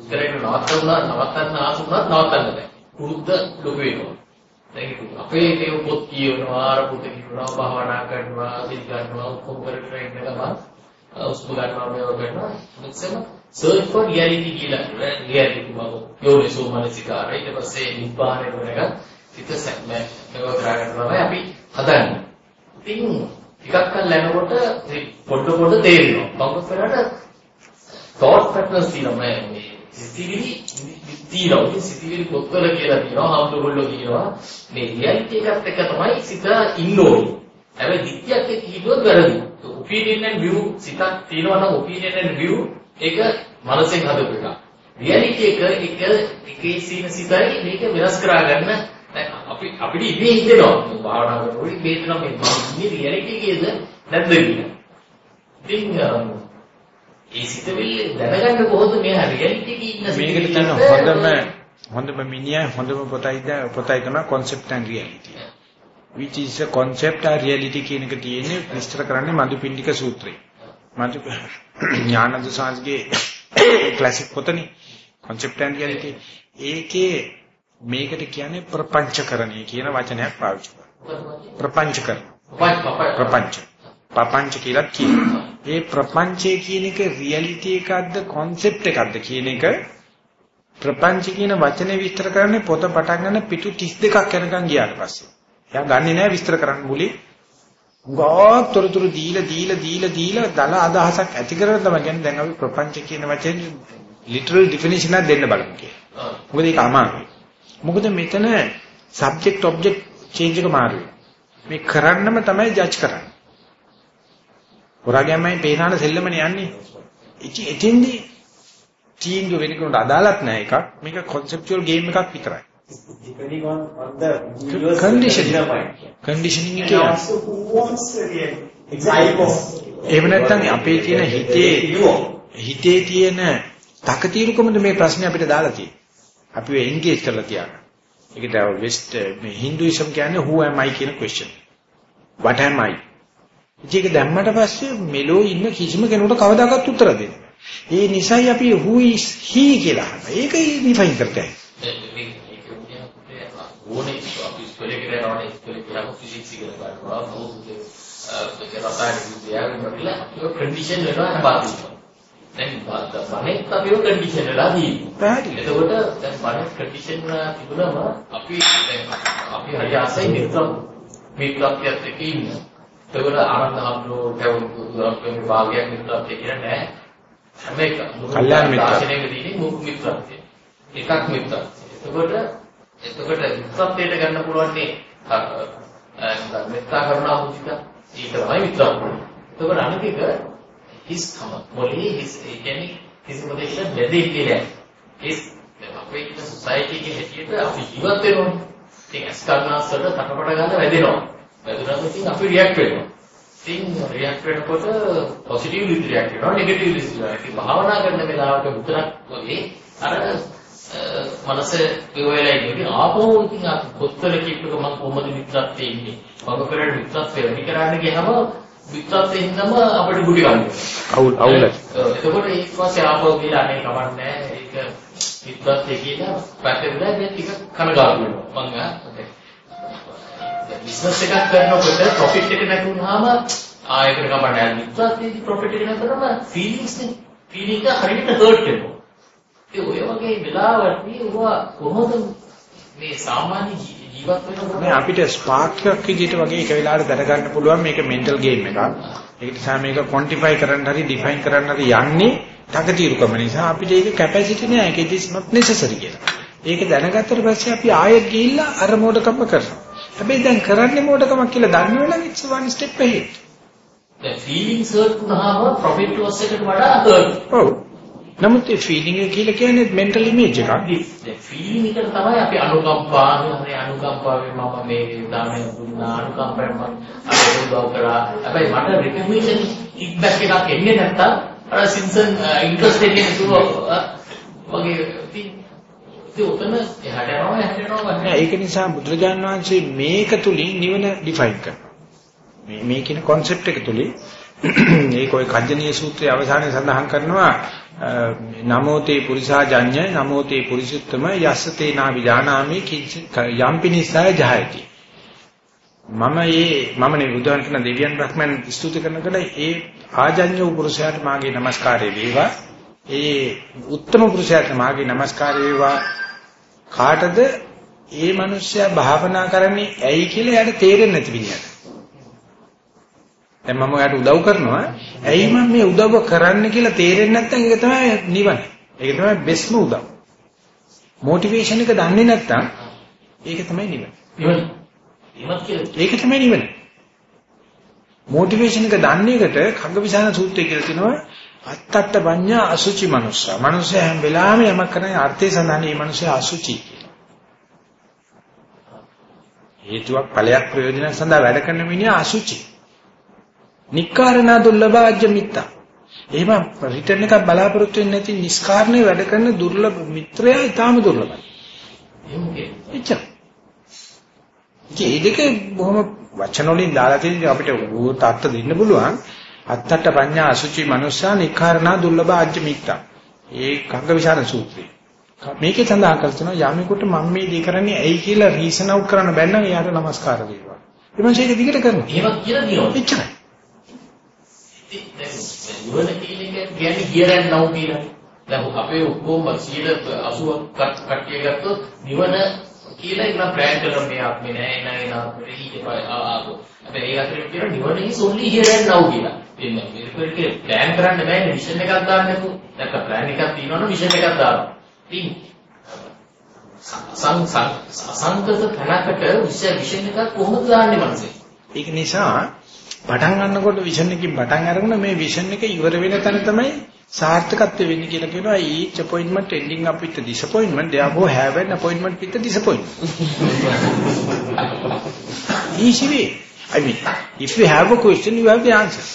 Speaker 5: ඉතරේට නවත්තනවා නවත්තන්න ආසුණත් නවත්තන්න බෑ. පුරුද්ද ලොකු වෙනවා. අපේ මේ පොත් කියවනවා අර පොත කියවනවා භාවනා කරනවා සිල් ගන්නවා ඔක්කොම කරගෙන ඉන්න ගමන් උස්ම ගන්නවා මේව කරනවා. මෙච්චම search for reality කියලා. Reality බව යෝනිසෝ මනසිකාරය. ඊට පස්සේ නිබ්බාණය වෙනකන් සිත සැකම. මේව කරගෙන තමයි අපි හදන්නේ. ඉතින් ටිකක් කල් යනකොට පොඩ පොඩ තේරෙනවා. මොකද කරාට thought patterns තියෙනවා මේ සිතිවිලි තියෙනවා. ඉතින් සිතිවිලි පොත්වල කියලා තියෙනවා. හම්බුගොල්ලෝ කියනවා මේ රියැලිටි එකත් එක තමයි සිත ඉන්න ඕනේ. හැබැයි දික්තියක් එක්ක හිතුවොත් වැරදි. ඔපිනියන් and view සිතක් තියෙනවා නම් ඔපිනියන් and view ඒක මනසෙන් හදපු එකක්. රියැලිටි එක එක එකේ සීන සිතයි මේක වෙනස් කරා ගන්න අපි අපිට ඉන්නේ හිතෙනවා. භාවනා කරනකොට මේ හිතනවා මේ මම ඉන්නේ රියැලිටි එකේද නැද්ද කියලා. ඉතින් ඒ සිතවිල්ල දැනගන්න කොහොමද මේ රියැලිටි එකේ ඉන්න
Speaker 1: මේකට තියෙන හොඳම හොඳම මිනිහා හොඳම පොතයි පොතයි තමයි concept and reality. Which is a concept and reality කියන එක තියෙන්නේ විස්තර කරන්නේ මදුපිණ්ඩික සූත්‍රේ මදු ඥානද සාස්ගේ ක්ලාසික් පොතනේ. concept and reality. ඒකේ මේකට කියන්නේ ප්‍රපංචකරණය කියන වචනයක් පාවිච්චි කරනවා. ප්‍රපංචකරණ. ප්‍රපංච ප්‍රපංච කියලා කියනවා ඒ ප්‍රපංචය කියන එක රියැලිටි එකක්ද concept එකක්ද කියන එක ප්‍රපංච කියන වචනේ විස්තර කරන්නේ පොත පටන් ගන්න පිටු 32ක් යනකම් ගියාට පස්සේ. එයා ගන්නෙ නෑ විස්තර කරන්න මුලින්. ගාක් තොරතුරු දීලා දීලා දීලා දීලා දල අදහසක් ඇති කරගෙන තමයි කියන්නේ දැන් අපි ප්‍රපංච කියන වචනේ literal definition එකක් දෙන්න බලමු කියලා. මොකද ඒක අමාරුයි. මොකද මෙතන subject object change එක මාරුයි. මේ කරන්නම තමයි ජජ් කරන්නේ. හොරාගෑමයි පේනාන සෙල්ලමනේ යන්නේ. ඉති එතෙන්දී තීන්දුව වෙන කෙනෙකුට අදාළත් නැහැ එකක්. මේක conceptual game එකක් විතරයි.
Speaker 6: depending on on the
Speaker 1: conditioning conditioning
Speaker 3: example
Speaker 1: එහෙම නැත්නම් අපේ තියෙන හිතේ හිතේ තියෙන තකතිරුකමද මේ ප්‍රශ්නේ අපිට දාලා තියෙන්නේ. අපි ඒ එන්ගේජ් කරලා තියාගන්න. ඒකට වෙස්ට් මේ හින්දුයිසම් කියන්නේ who am I කියන question. what am I? ඒක දැම්මට පස්සේ මෙලෝ ඉන්න කිසිම කෙනෙකුට කවදාකවත් උත්තර දෙන්න. ඒ නිසායි අපි who is he කියලා. ඒක ඩිෆයින් කරතයි.
Speaker 5: ඕනේ අපි ඉස්කෝලේ කරනවා ඉස්කෝලේ කරලා ෆිසික්ස් ඉගෙන ගන්නවා මොකද ඒක රසායන විද්‍යාව වල ඒක කන්ඩිෂන් වෙනවා හැබැයි දැන් බණෙත් අපිව කන්ඩිෂන් වෙලා දීලා. එතකොට දැන් බණෙත් කන්ඩිෂන් වෙලා තිබුණම අපි දැන් අපි හරි ආසයි මිත්‍ර මිත්‍රත්වයට එක්ක ඉන්න. එතකොට ආනන්ද හම්බුනෝ දැන් භාගයක් මිත්‍රත්වය කියලා නෑ. හැම එක
Speaker 1: කල්යාණ මිත්‍රත්වය.
Speaker 5: දාර්ශනිකයේදී මුක් මිත්‍රත්වය. එකක් මිත්‍රත්වය. එතකොට එතකොට මිත්‍රත්වයට ගන්න පුළුවන්නේ මෙත්තා කරුණා මුදිතා ඒක තමයි මිත්‍රත්වය. එතකොට අනිත් එක හිස්කම මොලේ හිස් ඒ කියන්නේ කිසිම දෙයකට බැඳෙන්නේ නැහැ. හිස් අපේ ඉන්න සොසයිටි එකේ හැටියට අපි ජීවත් වෙනවා. ඉතින් ඇස්කර්නාස් වලට තටපට ගන්න වැදෙනවා. වැදුනම ඉතින් අපි රියැක්ට් වෙනවා. ඉතින් රියැක්ට් වෙනකොට පොසිටිව්ලි රියැක්ට් වෙනවා නෙගටිව්ලි රියැක්ට් වෙනවා. ඉතින් භාවනා කරන වෙලාවට විතරක් වගේ අර මනස පිරවෙලා ඉන්නේ. ආපහු ඉතින් අපි කොත්තල කීපක මම කොහොමද මිත්‍රත්වයේ ඉන්නේ. මම කරන්නේ මිත්‍රත්වය වැඩි කරන්න ගියම මිත්‍රත්වයෙන් හින්දාම අපිට ගුටි ගන්න.
Speaker 1: අවුල් අවුල.
Speaker 5: එතකොට ඊට පස්සේ ආපහු ගිහලා අනේ කවන්නේ ඒක මිත්‍රත්වය කියලා දැන් ටික කනගාටු වෙනවා. මම බිස්නස් එකක් කරනකොට ප්‍රොෆිට් එක නැති වුනහම ආයතන කමන්නේ මිත්‍රත්වයේදී ප්‍රොෆිට් එක නැතරම ෆීලිංග්ස් නේ. ෆීලිංග් එක හරියට හර්ට් වෙනවා. ඒ ඔය වගේ වෙලාවටදී ඔවා කොහොමද මේ සාමාන්‍ය ජීවත් වෙනකොට
Speaker 1: මේ අපිට ස්පාර්ක් එකක් විදිහට වගේ එක වෙලාවට දැනගන්න පුළුවන් මේක මෙන්ටල් ගේම් එකක්. ඒක නිසා මේක ක්වොන්ටිෆයි කරන්න හරි ඩිෆයින් කරන්න හරි යන්නේ තකතිරුකම නිසා අපිට ඒක කැපැසිටි නෑ. ඒක is not necessary කියලා. ඒක දැනගත්තට පස්සේ අපි ආයෙත් ගිහිල්ලා අර මොඩකම කරනවා. හැබැයි දැන් කරන්නේ මොඩකමක් කියලා දන්නවනම් it's one step ahead.
Speaker 5: දැන් ෆීලිංග්ස් හර්ට් වුනහම ප්‍රොෆිට් ලොස් එකට වඩා හර්ට්.
Speaker 1: ඔව්. නමුත් ඒ ෆීලිංග් එක කියලා කියන්නේ මෙන්ටල් ඉමේජ් එකක්.
Speaker 5: දැන් ෆීලිං එකට තමයි අපි අනුකම්පාව හරි අනුකම්පාවෙන් මම මේ දානේ දුන්නා අනුකම්පාවෙන් මම උදව් කරා. හැබැයි මට රිකග්නිෂන් ෆීඩ්බැක් එකක් එන්නේ නැත්තම් අර සින්සන් ඉන්ට්‍රස්ට් එකේ නෙතුව වගේ ඉතින්
Speaker 1: ඒක නිසා බුදුරජාන් වහන්සේ මේක තුලින් නිවන ඩිෆයින් කරනවා. මේ මේ කියන concept එක තුලින් <clears throat> මේක ඔය කජ්ජනීය සූත්‍රයේ අවසානයේ සඳහන් කරනවා නමෝතේ පුරිසා ජඤ්ඤ නමෝතේ පුරිසුත්තම යස්සතේ නා විජානාමි යම්පිනිසය ජහයති. මම මේ මම නේ බුදුන් කියන දෙවියන් බ්‍රහ්මයන් ස්තුති කරනකොට ඒ ආජඤ්‍ය පුරුෂයාට මාගේ নমස්කාරය වේවා. ඒ උත්තම පුරුෂයාට මාගේ নমස්කාරය වේවා. කාටද ඒ මිනිස්සයා භාවනා කරන්නේ ඇයි කියලා එයාට තේරෙන්නේ නැති විදියට දැන් මම ඔයාලට උදව් කරනවා. ඇයි මම මේ උදව්ව කරන්න කියලා තේරෙන්නේ නැත්නම් ඒක තමයි නිවන. ඒක තමයි බෙස්ම උදව්. මොටිවේෂන් එක දන්නේ නැත්නම් ඒක තමයි නිවන.
Speaker 5: නිවන.
Speaker 1: ඒක තමයි නිවන. මොටිවේෂන් එක දන්නේ එකට කග්ගවිසාන සූත්‍රය කියලා තිනවා අත්තට්ට පඤ්ඤා අසුචි මනුස්සා. මනුස්සයා හැම වෙලාවෙම යමක් කරන්නේ අර්ථය සඳහන් මේ මනුස්සයා අසුචි කියලා. හේතුවක් ඵලයක් ප්‍රයෝජනයක් සඳහා වැඩ කරන මිනිහා අසුචි. නික්කාරණා දුර්ලභාජ්‍ය මිත්තා. එහෙම රිටර්න් එකක් බලාපොරොත්තු වෙන්නේ නැති නිස්කාරණේ වැඩ කරන දුර්ලභ මිත්‍රයා ඊටාම දුර්ලභයි. එච්චර. ඒ දෙක බොහොම වචන වලින් දාලා තියෙන අපිට තාත්ත දෙන්න පුළුවන්. අත්තට පඤ්ඤා අසුචි මනුස්සා නික්කාරණා දුර්ලභාජ්‍ය මිත්තා. ඒ කග්ගවිසාර සූත්‍රය. මේකේ සඳහන් කරනවා යමෙකුට මම මේ දේ කරන්නේ ඇයි කියලා රීසන් අවුට් කරන්න බැන්නම් එයාට নমස්කාර වේවා. ඊමණසේ ඒක දිගට කරනවා.
Speaker 5: එහෙම කියලා දිනනවා.
Speaker 1: එච්චරයි.
Speaker 5: එක කියන්නේ ගියරන් නව කියලා. දැන් අපේ ඔක්කොම 180ක් කට්ටිය ගත්තොත් නිවන කියලා නම් ප්ලෑන් කරලා මේ ආත්මේ නෑ නෑ නාත්මේ ඊට පස්සේ ආපු. හැබැයි ඒ අතරේ කියන නිවන is only here and now කියලා. එන්න මේක ප්ලෑන් කරන්න බෑනේ විෂන් එකක් දාන්න නැතුව. නැත්නම් ප්ලෑන් එකක් තියෙනවනම් විෂන් එකක් දාන්න. ඉතින් සං සං අසංකත තැනකට විෂන් එකක් කොහොමද දාන්නේ මනසේ?
Speaker 1: ඒක නිසා පටන් ගන්නකොට විෂන් එකකින් පටන් අරගෙන මේ විෂන් එක ඉවර වෙන තැන තමයි සාර්ථකත්වය වෙන්නේ කියලා කියනවා each appointment ending up with a disappointment therefore have an appointment with a disappointment <laughs> easy way i mean if you have a question you have the answer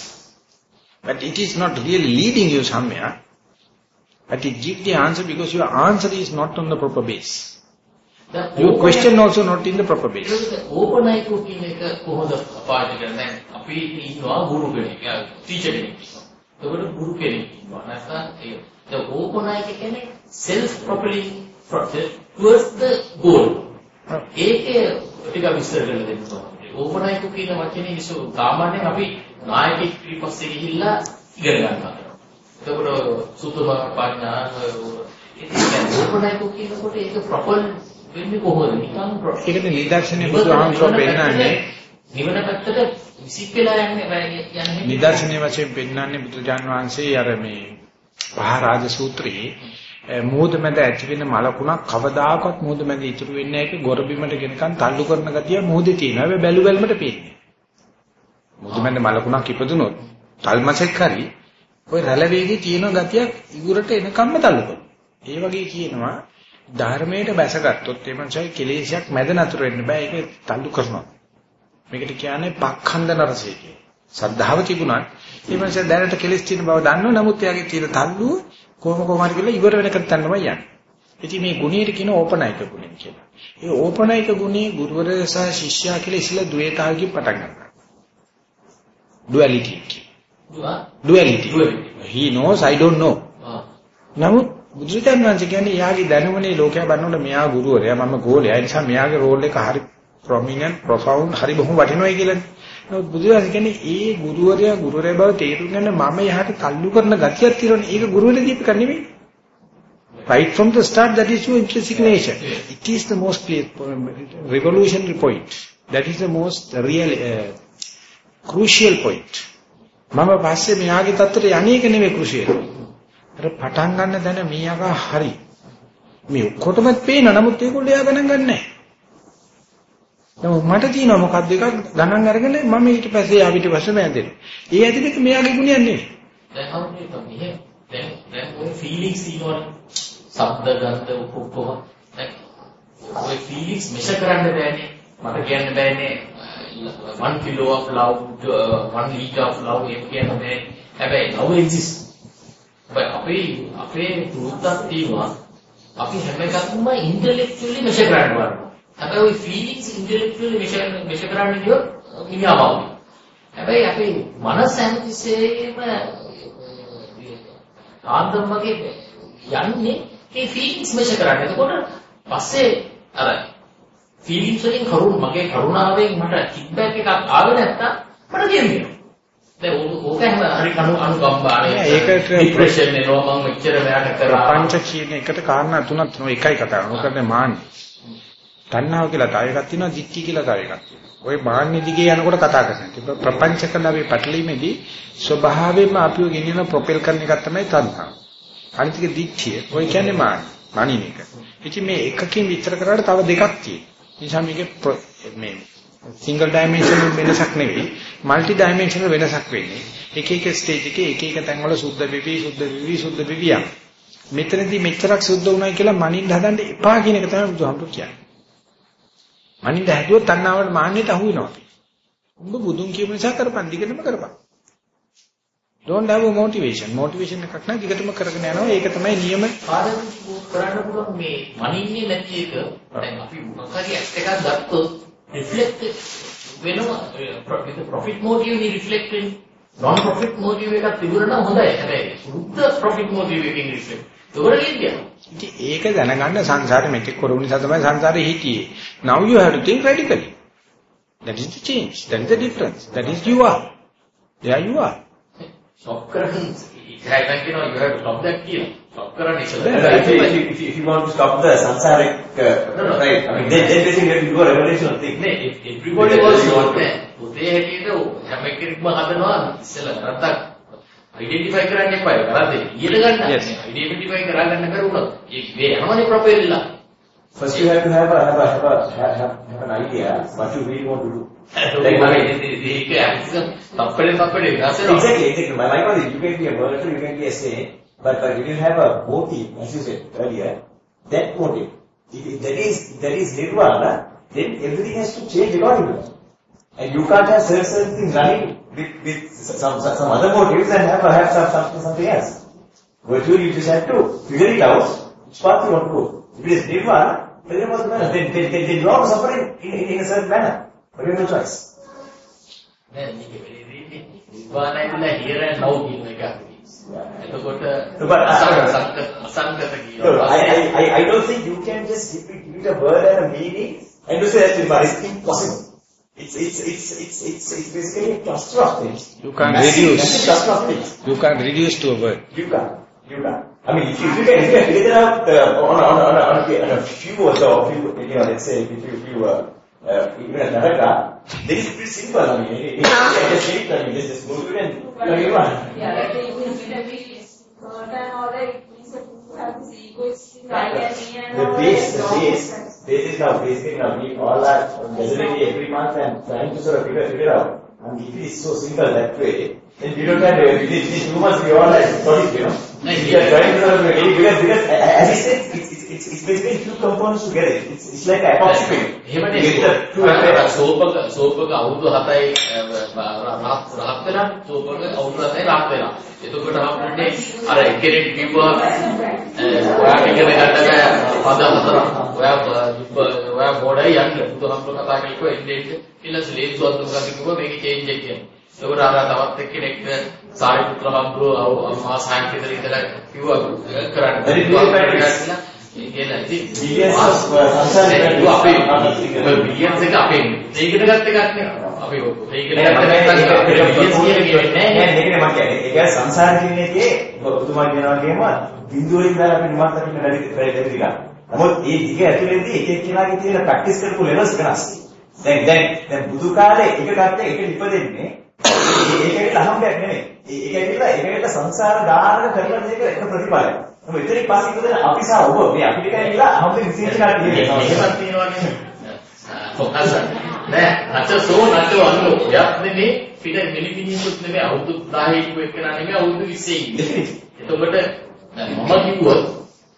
Speaker 1: but it is not really leading you somewhere but it gives the answer because your answer is not on the proper base your question also not in the proper base
Speaker 5: ඕපනයිකෝ කියන එක කොහොමද පාවිච්චි කරන්නේ? අපි ඉන්නවා ගුරු කෙනෙක්, ටීචර් කෙනෙක්. ඒකට ගුරු කෙනෙක් ඉන්නවා. නැත්නම් ඒ the ඕපනයික කියන්නේ self propelling towards the goal. ඒකේ ටික විස්තර කරලා දෙන්න ඕනේ. ඕපනයිකෝ කියන වචනේ විසු සාමාන්‍යයෙන් අපි නායකයෙක් ඊපස්සේ ගිහිල්ලා ඉගෙන ගන්නවා. එතකොට සුතම පඤ්ඤා ඉතින් ඕපනයිකෝ කියනකොට ඒක ප්‍රොපල් වෙන්නේ කොහොමද? නිකන්
Speaker 1: ඒකද නිදර්ශනේ බුදුහාමුදුරුවෝ පෙන්නන්නේ
Speaker 5: නිවන පැත්තට විසික් වෙලා යන්නේ යන්නේ
Speaker 1: නිදර්ශනයේ වශයෙන් පෙන්වන්නේ බුදුජාන් වහන්සේ අර මේ පහරාජ සූත්‍රයේ මූද මැද ඇති වෙන මලකුණක් කවදාකවත් මූද මැද ඉතුරු වෙන්නේ නැහැ ඒක ගොරබිමට ගෙනකන් තල්ලු කරන ගතිය මූදේ තියෙනවා. හැබැයි බැලු බැලමට පේන්නේ. මූද මැද මලකුණක් ඉපදුනොත් තල්මසෙක් හරි ওই රැළ වේගයේ තියෙන ගතියක් ඉගුරට එනකම්ම තල්ලු කරනවා. ඒ වගේ කියනවා ධර්මයට බැසගත්තොත් ඒ මනසයි කෙලෙසයක් මැද නතර වෙන්න බෑ ඒක තල්ලු කරනවා. මේකට කියන්නේ පක්ඛන්දන රසය කියලා. සද්ධාව තිබුණත් ඒ මනස දැනට කෙලෙස් තියෙන බව දන්නව නමුත් එයාගේ තියෙන තල්ලුව කොහොම කොහම හරි කියලා ඉවර වෙනකන් තන්නමයි යන්නේ. ඉතින් මේ ගුණයට කියන ඕපනයික ගුණය කියලා. ඒ ඕපනයික ගුණේ ගුරුවරයා සහ ශිෂ්‍යයා කියලා ඉස්සලා ද්වේතාවකින් පටන් ගන්නවා. Duality. duality. he knows i don't know. නමුත් බුදුරජාණන් වහන්සේ කියන්නේ යාගේ දැනුමනේ ලෝකයා බලනකොට මෙයා ගුරුවරයා මම ගෝලයා. ඒ නිසා මෙයාගේ රෝල් එක හරි prominent profound හරි බොහොම වටිනවයි කියලානේ. නමුත් බුදුරජාණන් කියන්නේ ඒ ගුරුවරයා ගුරුවරයා බව තේරුම් ගන්න මම යහට තල්ලු කරන ගතියක් තියෙනවනේ. ඒක ගුරුවරයා දීපක නෙවෙයි. Right from the start that is your intrinsic nature. It is the most revolutionary point. That is the most real uh, crucial point. මම පස්සේ මෙයාගේ தත්තට යන්නේක නෙවෙයි crucial. අර පටන් ගන්න දැන මීයගා හරි. මේ ඔක්කොටම පේන නමුත් ඒගොල්ලෝ එයා ගණන් ගන්නෑ. නමුත් මට තියෙනවා මොකක්ද එකක් ගණන් අරගෙන මම ඊට පස්සේ ආ පිට පස්සේ මෑදෙන. ඒ ඇතුලේ මෙයාගේ ගුණයක් නෙවෙයි.
Speaker 5: දැන් හවුනේ තමයි දැන් දැන් ඔය ෆීලිංග්ස් තියෙනවනේ. ශබ්ද ගන්ධ උපුප්පව. දැන් ඔය ෆීලිංග්ස් මෙෂර් කරන්න බෑනේ. මට කියන්න බෑනේ one kilo of love uh, one liter of love ඒක කියන්න බෑ. හැබැයි love exists. අපේ අපේ පුරුද්දක් තියෙනවා අපි හැම එකක්ම ඉන්ටෙලෙක්චුවලි මෙෂර් කරන්න ඕන. හැබැයි ওই ෆීලිංග්ස් ඉන්ටෙලෙක්චුවලි මෙෂර් මෙෂර් කරන්න ගියොත් මිනිහාමයි. හැබැයි අපි මනස හැමතිස්සෙම ආන්දම් වගේ යන්නේ ඒ ෆීලිංග්ස් මෙෂර් කරන්න. එතකොට පස්සේ අර ෆීලිංග්ස් වලින් කරුණ මගේ කරුණාවෙන් මට ෆීඩ්බැක් එකක් ආවේ නැත්තම් මට කියන්නේ. දැන් ඕක හැම හරි කණු අනුකම්පාවය.
Speaker 1: ඒක
Speaker 5: ડિප්‍රෙෂන් එනවා මම මෙච්චර වැඩ කරා.
Speaker 1: පංච කියන එකට කාරණා තුනක් නෝ එකයි කතා කරන්නේ. මොකද මාන්නේ. තණ්හාව කියලා තව එකක් තියෙනවා, දික්ටි කියලා තව එකක් තියෙනවා. ওই මාන්නේ දිගේ යනකොට කතා කරන්නේ. ප්‍රපංච කලාවේ පැටලීමේදී ස්වභාවයෙන්ම අපිව ගෙනියන ප්‍රොපෙල් කරන එකක් තමයි තණ්හාව. අනිත් එක දික්තිය. ওই කියන්නේ මාන්නේ. මානින එක. ඉතින් මේ එකකින් විතර කරාට තව දෙකක් තියෙනවා. නිසා මේකේ මේ සිංගල් ඩයිමන්ෂනල් වෙනසක් නෙවෙයි মালටි ඩයිමන්ෂනල් වෙනසක් වෙන්නේ. එක එක ස්ටේජ් එකේ එක එක තැන් වල සුද්ධ වෙවි සුද්ධ වෙවි සුද්ධ වෙවි යන. මෙතනදී මෙච්චරක් සුද්ධ වුණයි කියලා මනින්න හදන්න එපා කියන එක තමයි බුදුහාමුදුරු කියන්නේ. මනින්න හැදුවොත් තණ්හාවට මාන්නයට අහු වෙනවා. උඹ බුදුන් කියපු නිසා කරපන් දිගටම කරපන්. Don't have a motivation. motivation එකක් නැහැ දිගටම කරගෙන යනවා. ඒක තමයි නියම
Speaker 5: කරන්න පුළුවන් මේ මනින්නේ නැති එක. දැන් අපි මොකක්ද එකක් ගත්තොත් රිෆ්ලෙක්ට් වෙනවා profit motive ni reflect වෙන්නේ. non profit motive එකක් තිබුණා නම් හොඳයි. හැබැයි සුද්ධ profit motive එකකින් කියන්නේ.
Speaker 1: ඉතින් ඒක දැනගන්න සංසාරෙ මෙතෙක් කරුණු නිසා තමයි සංසාරේ හිටියේ. now you have to think radically. That is the change. That is the difference. That is you are. There you are.
Speaker 5: Stop කරන්නේ ඉතින් කියනවා you have to stop that කියන. stop කරන්න ඉස්සෙල්ලා.
Speaker 6: If if, you, if want to stop the samsaric, uh,
Speaker 5: No, no.
Speaker 6: right, I mean, then, then basically you have to do a revolutionary thing.
Speaker 5: නේ everybody was not පුතේ හැටියට හැම කෙනෙක්ම හදනවා ඉස්සෙල්ලා නැත්තම් ඩෙන්ටිෆයි කරන්න එපා. කරද්දී ඉගෙන ගන්න. ඩෙන්ටිෆයි කරගන්න බැරුණොත් ඒ මේ යනවනේ ප්‍රොපෙල්ලා.
Speaker 6: First you have to have a, have a, have a, have, have an idea what you really want to do. <laughs>
Speaker 5: like, I mean,
Speaker 6: exactly, exactly. My, my point is, you can be a murderer, you can be a saint, but, but if you have a motive, as you said earlier, that motive, if, if that is, that is nirvana, then everything has to change accordingly. And you can't have certain things running with, with some, some, other motives and have, have some, something else. Virtually you just have to figure it out, which path you want to go. If it is one, then it was. They, they, they, they love suffering in, in, in a certain manner. But you have no choice.
Speaker 5: Uh,
Speaker 6: I, I, I don't think you can just give it, give it a word and a meaning and to say that Nirvana is impossible. It's, it's, it's, it's, it's, it's basically a cluster of things.
Speaker 1: You can't
Speaker 6: massive,
Speaker 1: reduce.
Speaker 6: Massive cluster of things.
Speaker 1: You can't reduce to a word.
Speaker 6: You can't. You can't. I mean, if you're going to figure that out on a few or so, you know, let's say if you uh, uh, even a Naraka, this is pretty simple. I mean, it's just sleep. I mean, just move it and you.
Speaker 2: Yeah, like if you really certain order, it means that
Speaker 6: The base, the base, base is now basically now we all are measuring every month and trying to sort of figure, figure out. And it is so simple that way. Then we don't have to, within within two months we all like got it, you know. We are trying to sort of, because, because as I said, it's, it's, it's, it's basically two components together. It's, it's like an epoxy paint.
Speaker 5: එහෙමනේ
Speaker 6: You get the two
Speaker 5: අර සෝපක සෝපක අවුරුදු 7යි රහත් රහත් වෙලා සෝපක අවුරුදු 7යි රහත් වෙලා. එතකොට අපිට අර එක්කෙනෙක් කිව්වා ඔයා ඉගෙන ගන්න බෑ පද හතරක්. ඔයා ඔයා බෝඩයි යන්න. බුදුහාමුදුරුවෝ කතා කළේ එන්නේ කියලා ස්ලේව් සෝත් මොකක්ද කිව්වා මේකේ චේන්ජ් එක කියන්නේ. ඒකට අර තවත් එක්කෙනෙක් සාරිපුත්‍ර හාමුදුරුවෝ මාස 6ක් විතර ඉඳලා කිව්වා කරන්න.
Speaker 6: Practice.
Speaker 5: ඒ කියන්නේ ඉතින් බිලියන්ස් එක අපේ ඒකට ගත්ත එකක් නේ අපි ඒකට
Speaker 6: නෑ,
Speaker 5: ගත්ත එකක් බිලියන්ස් කියන එක වෙන්නේ
Speaker 6: නෑ
Speaker 5: නැහැ
Speaker 6: මේකනේ මම කියන්නේ. ඒක සංසාර කියන එකේ ඔබතුමා කියනවා වගේම බිඳුව දාලා අපි නිමක් දකින්න වැඩි වැඩි ටිකක්. නමුත් ඒ දිග ඇතුලේදී එක එක්කෙනාගේ තියෙන ප්‍රැක්ටිස් කරපු ලෙවල්ස් වෙනස්. දැන් දැන් දැන් බුදු කාලේ එක කට්ට එක ඉපදෙන්නේ ඒක ඒක අහම්බයක් නෙමෙයි. ඒක ඇවිල්ලා ඒක ඇවිල්ලා සංසාර දානක කරන මේක එක ප්‍රතිඵලයක්. නමුත් එතනින් පස්සේ ඉපදෙන අපි සහ ඔබ මේ අපිට ඇවිල්ලා අහම්බ විශේෂ කට්ටිය
Speaker 5: ඒකක් තියෙනවානේ ඔකස නෑ. නැච සෝ නැච අන්නෝ යත් නෙමේ පිට මිලිමිනිකුත් නෙමේ අවුරුදු 10 ඉක්ව එක්කන නෙමේ අවුරුදු 20 ඉන්නේ. එතකොට මම කිව්වොත්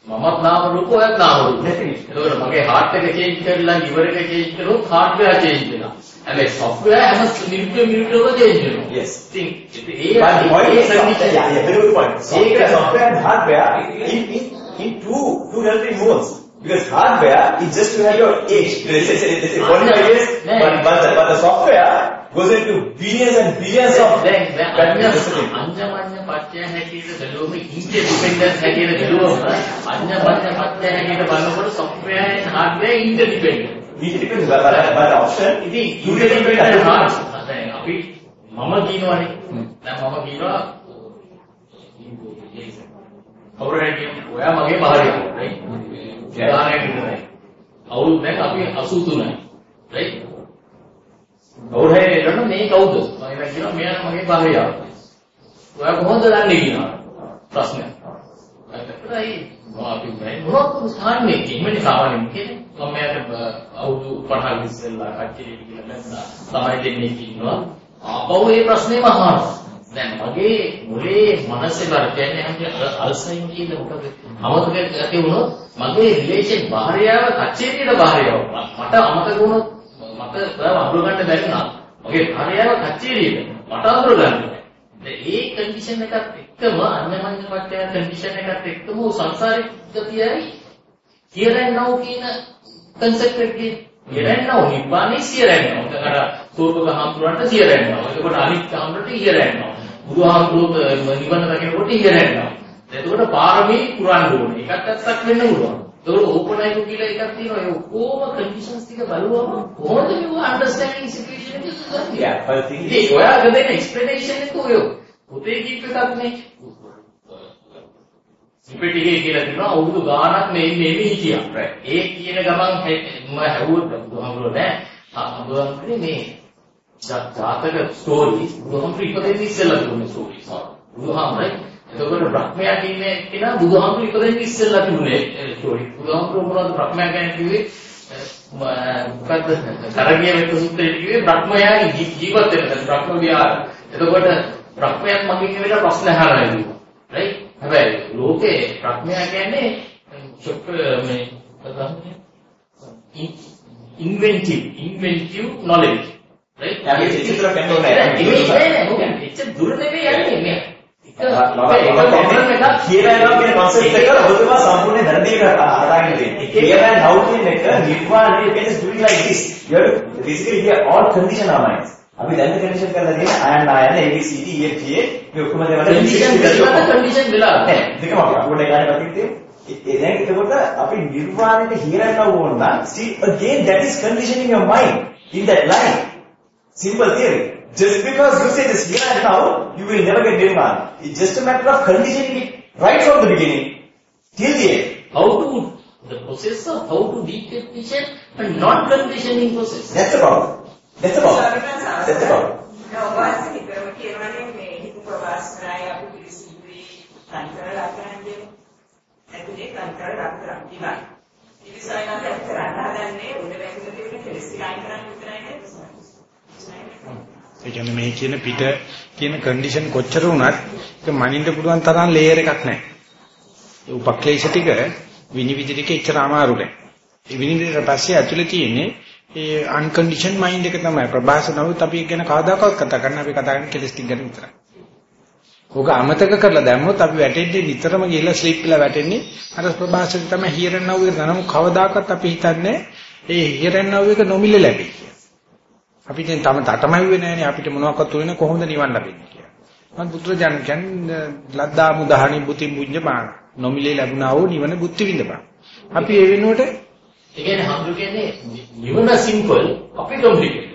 Speaker 5: මමත් නාම රූප ඔයත් නාම රූප. එතකොට මගේ හાર્ට් එක චේන්ජ් කරලා liver එක චේන්ජ් කරොත් hardware චේන්ජ් වෙනවා හැබැයි software හැම මිනිත්තු මිනිත්තුවම චේන්ජ් වෙනවා
Speaker 6: Yes.
Speaker 5: ඉතින් ඒ
Speaker 6: But the point is,
Speaker 5: A
Speaker 6: yeah, yeah, very good point. Software,
Speaker 5: ඒක-
Speaker 6: software and hardware in, in, in two, two different modes. Because hardware is just to have your age. Let's say, let's say 45 years,
Speaker 5: Yeah.
Speaker 6: but, but, the, but the software goes into billions and billions of
Speaker 5: දැන් දැන්
Speaker 6: continuous
Speaker 5: අඤ්ඤ අඤ්ඤමඤ්ඤ පත්‍ය හැටියට බැලුවම ඉන්ටර්ඩිපෙන්ඩන්ස් හැටියට බැලුවම අඤ්ඤ මඤ්ඤ පත්‍ය හැටියට බලනකොට software and hardware interdependent.
Speaker 6: It depends, but, but, option, two different
Speaker 5: interdependent
Speaker 6: ways.
Speaker 5: hard. දැන් අපි මම කියනවානේ. දැන් මම කියනවා කවුරු හරි කියමු, ඔයා මගේ මහරියා. right? උදාහරණයක් විතරයි. අවුරුදු දැන් අපි 83යි. right? කවුරු හරි එළන මේ කවුද? මම කියනවා මෙයා මගේ භාර්යාව. ඔයා කොහොමද දන්නේ කියනවා. ප්‍රශ්නයක්. ඒකයි මම අපි බෑ මොනවද සාන්නේ කියන්නේ සාමාන්‍යයෙන් කියන්නේ මම මෙයාට අවුරුදු 50 ඉස්සෙල්ලා කච්චේ කියලා බැලුවා. තමයි දෙන්නේ කියනවා. ආපහු මේ ප්‍රශ්නේම අහනවා. දැන් මගේ මුලේ මනසේ බර කියන්නේ හැම අල්සයින් කියන්නේ මොකද? අමතක ඇති වුණොත් මගේ රිලේෂන් භාර්යාව කච්චේරියට භාර්යාව. මට අමතක වුණොත් මට ඔයාව අඳුර ගන්න බැරි නා. මගේ භාර්යාව කච්චේරියට මට අඳුර ගන්න බැහැ. ඒ කන්ඩිෂන් එකත් එක්කම අන්‍යමඤ්ඤ පත්‍ය කන්ඩිෂන් එකත් එක්කම සංසාරික ගතියයි here and now කියන concept එකේ here and now නිබ්බානේ here and now. එතකොට සෝපක හාමුදුරන්ට here and now. එතකොට අනිත් හාමුදුරන්ට here and now. බුදුහාමුදුරුවෝ නිවන දකිනකොට here and now. එතකොට පාරමී පුරන්න ඕනේ. ඒකත් ඇත්තක් වෙන්න පුළුවන්. එතකොට ඕපනයික කියලා එකක් තියෙනවා. ඒ ඔක්කොම කන්ඩිෂන්ස් ටික බලුවම කොහොමද මේ අන්ඩර්ස්ටෑන්ඩින් සිටුේෂන් එක
Speaker 6: thing is,
Speaker 5: ඉතින් ඔයාගේ දෙන එක්ස්ප්ලනේෂන් එක ඔය පොතේ කීප එකක් නේ. ත්‍රිපිටකයේ කියලා තියෙනවා අවුරුදු ගාණක් මේ මේ හිටියා. ඒ කියන ගමන් මම හැවුවොත් බුදුහාමුදුරුවෝ නෑ. බුදුහාමුදුරුවෝ මේ ජාතක ස්ටෝරිස් බුදුහාමුදුරුවෝ ඉපදෙන්නේ ඉස්සෙල්ලා තිබුණේ ස්ටෝරිස්. බුදුහාමුදුරුවෝ එතකොට බ්‍රහ්මයා කියන්නේ කෙනා බුදුහාමුදුරුවෝ ඉපදෙන්නේ ඉස්සෙල්ලා තිබුණේ ස්ටෝරි. බුදුහාමුදුරුවෝ මොනවද බ්‍රහ්මයා ගැන කිව්වේ? මොකද්ද කරගිය වෙත සූත්‍රයේ කිව්වේ බ්‍රහ්මයා ජීවත් වෙන බ්‍රහ්ම විහාර. එතකොට බ්‍රහ්මයාත් මගෙන් කියලා ප්‍රශ්න අහලා ඉන්නවා. right? හැබැයි ලෝකේ බ්‍රහ්මයා කියන්නේ චොප් මේ ඉන්වෙන්ටිව් ඉන්වෙන්ටිව් knowledge. right?
Speaker 6: Yeah, මේක චිත්‍ර කැන්ටෝ නෑ.
Speaker 5: එච්චර දුර නෙමෙයි යන්නේ මේ. එක
Speaker 6: මම
Speaker 5: එක problem එකක්
Speaker 6: කියලා යනවා කියන concept එක ඔබතුමා සම්පූර්ණ දැනදීක අදාගෙන තියෙන්නේ. කියලා and how කියන එක නිර්වාණය you can just do it like this. You have to basically we are all condition our minds. අපි දැන් condition කරලා තියෙන අයන් ආයන ABCD EFGA මේ ඔක්කොම දේවල්
Speaker 5: condition කරලා condition වෙලා
Speaker 6: නෑ දෙකම අපි අපුඩ ගන්න පැත්තේ ඒ දැන් එතකොට අපි නිර්වාණයට හිරන්න ඕන නම් see again that is conditioning your mind in that line Simple theory. Just because you say this here and now, you will never get nirvana. It's just a matter of conditioning it right from the beginning till the end.
Speaker 5: How to, the process of how to decondition and not conditioning process.
Speaker 6: That's the problem. That's the problem. That's the problem.
Speaker 7: ඔබවහන්සේ හිතවල කියනවනේ මේ හිත ප්‍රවාසනාය අපි පිළිසිදුවේ සංකර ලක්ෂණයෙන් ඇතුලේ සංකර ලක්ෂණ ඉවයි. ඉතිසයනත් කරන්න හදන්නේ උඩ වැක්කේ තියෙන කෙලස් ටික අයින් කරන්න විතරයි නේද?
Speaker 1: ඒ කියන්නේ මේ කියන පිට කියන කන්ඩිෂන් කොච්චර වුණත් ඒක මනින්න පුළුවන් තරම් ලේයර් එකක් නැහැ. ඒ උපක්ලේශ ටික විනිවිද ටික එච්චර අමාරු නැහැ. ඒ විනිවිදට පස්සේ ඇතුලේ තියෙන්නේ ඒ අන්කන්ඩිෂන් මයින්ඩ් එක තමයි ප්‍රබාස නමුත් අපි ඒක ගැන කවදාකවත් කතා කරන්න අපි කතා කරන්නේ කෙලස් ටික ගැන විතරයි. ඕක අමතක කරලා දැම්මොත් අපි වැටෙන්නේ නිතරම ගිහලා ස්ලීප් වෙලා වැටෙන්නේ අර ප්‍රබාසෙන් තමයි හිරෙන්නව එක නම කවදාකවත් අපි හිතන්නේ ඒ හිරෙන්නව එක නොමිල ලැබෙයි කියලා. අපි දැන් තම තටමැව්වේ නැහැනේ අපිට මොනවක්වත් උනේ කොහොමද නිවන් ලැබෙන්නේ කියලා. මම බුදුරජාණන් කියන්නේ ලද්දා මුදහණි බුති මුඤ්ඤමාන නොමිලේ ලැබුණා වූ නිවන බුද්ධ විඳපන්. අපි ඒ වෙනුවට
Speaker 5: ඒ කියන්නේ හඳු කියන්නේ නිවන simple අපි complicated.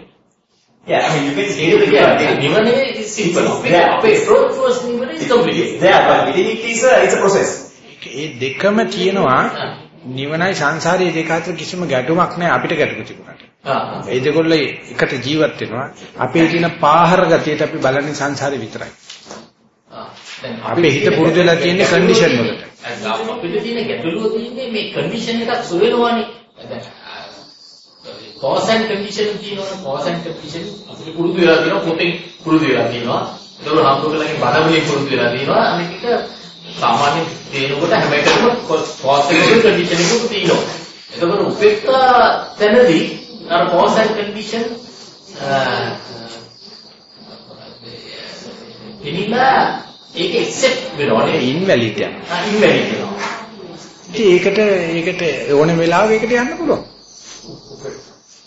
Speaker 6: Yeah, I mean, you can say
Speaker 5: ඒක
Speaker 6: it again.
Speaker 5: නිවනේ is simple. අපේ
Speaker 6: Yeah.
Speaker 5: අපේ approach towards නිවන is complicated.
Speaker 6: There, but it is a, it's a process.
Speaker 1: ඒ දෙකම තියෙනවා නිවනයි සංසාරයේ දෙක අතර කිසිම ගැටුමක් නැහැ අපිට ගැටුම තිබුණාට.
Speaker 5: ආ.
Speaker 1: ඒ දෙකොල්ල එකට ජීවත් වෙනවා. අපේ තියෙන පාහර ගතියට අපි බලන්නේ සංසාරේ විතරයි. අපේ හිත පුරුදු වෙලා තියෙන්නේ condition වලට.
Speaker 5: අපිට තියෙන ගැටලුව තියෙන්නේ මේ condition එකක් සොයනවානේ. cause and condition කියනවනේ cause and condition අපිට පුරුදු වෙලා තියෙනවා පොතෙන් පුරුදු වෙලා තියෙනවා. ඒකවල හම්බුකලගේ බණ වලින් පුරුදු වෙලා තියෙනවා. අනික සාමාන්‍ය තේනකොට හැම එකකම cause එකක condition එකක් තියෙනවා. එතකොට උපේක්ෂා තැනදී අර cause and condition එනිලා ඒක accept වෙනවනේ
Speaker 1: ඉන්වැලිඩ් යන.
Speaker 5: ඉන්වැලිඩ් වෙනවා.
Speaker 1: ඒකට ඒකට ඕන වෙලාවෙ ඒකට යන්න පුළුවන්.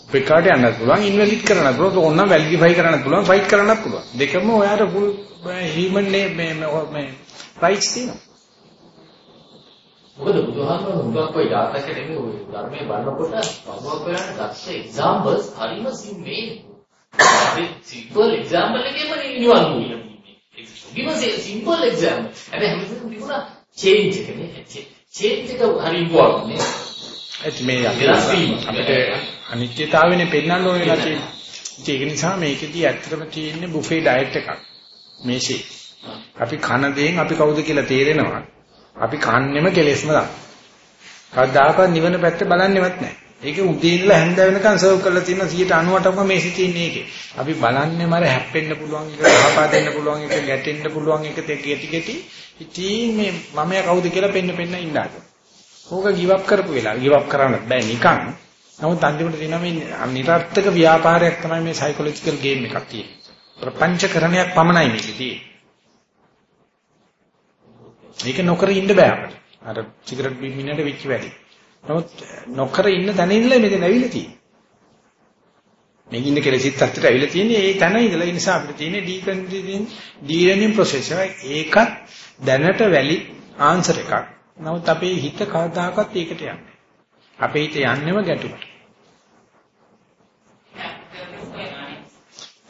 Speaker 1: ප්‍රකාරයට යන්න පුළුවන් ඉන්වැලිඩ් කරන්න පුළුවන් ඕනනම් වැලිඩිෆයි කරන්න පුළුවන් ෆයිට් කරන්නත් පුළුවන්. දෙකම ඔයාට ෆුල් හියුමන් මේ මේ රයිට්ස් තියෙනවා.
Speaker 5: මොකද බුදුහාමර හුඟක් ඔය යාතක නෙමෙයි ඔය ධර්මයේ බලනකොට බබුවක් හොයන්න දක්ෂ එක්සැම්පල්ස් හරිම සිම්පල්. අපි සිම්පල් එක්සැම්පල් එකේම නිවන් us a simple example. හැබැයි හැමතිස්සෙම තිබුණා change එක නේ. change එක හරි important නේ.
Speaker 1: ඒත් මේ. අපිට අනිත්‍යතාවයනේ පෙන්වන්න ඕන වෙලා තියෙන්නේ. ඒක නිසා මේකෙදී ඇත්තටම තියෙන්නේ බුෆේ ඩයට් එකක්. මේෂේ. අපි කන දේෙන් අපි කවුද කියලා තේරෙනවා. අපි කන්නේම කෙලෙස්ම තමයි. කවදාකවත් නිවන පැත්ත බලන්නේවත් නැහැ. ඒක උදේ ඉඳලා හැන්ද වෙනකන් සර්ව් කරලා තියෙන 98ක්ම මේසි තියෙන්නේ ඒකේ. අපි බලන්නේ මර හැප්පෙන්න පුළුවන් එක, හපා දෙන්න පුළුවන් එක, ගැටෙන්න පුළුවන් එක දෙකටි කෙටි. ඉතින් මේ මමයා කවුද කියලා පෙන්න පෙන්න ඉන්නාද. ඕක ගිව් අප් කරපු වෙලාව. ගිව් අප් කරන්න බෑ නිකන්. නමුත් අන්තිමට තියෙනවා මේ නිරර්ථක ව්‍යාපාරයක් තමයි මේ සයිකොලොජිකල් ගේම් එකක් තියෙන්නේ. ප්‍රපංචකරණයක් පමණයි මේකේ තියෙන්නේ. මේක නොකර ඉන්න බෑ අපිට. අර සිගරට් බීමිනට වෙච්ච වැඩි. නමුත් නොකර ඉන්න තැන ඉඳලා මෙතන ඇවිල්ලා තියෙන්නේ. මේක ඉන්න කෙලෙසිත් අත්තට ඇවිල්ලා තියෙන්නේ ඒ තැන ඉඳලා ඒ නිසා අපිට තියෙන්නේ ඩීකන්ඩිෂන් ඩීරෙනින් ප්‍රොසෙස් එක. ඒකත් දැනට වැලි ආන්සර් එකක්. නමුත් අපේ හිත කවදාකවත් ඒකට යන්නේ අපේ හිත යන්නේම ගැටුමට.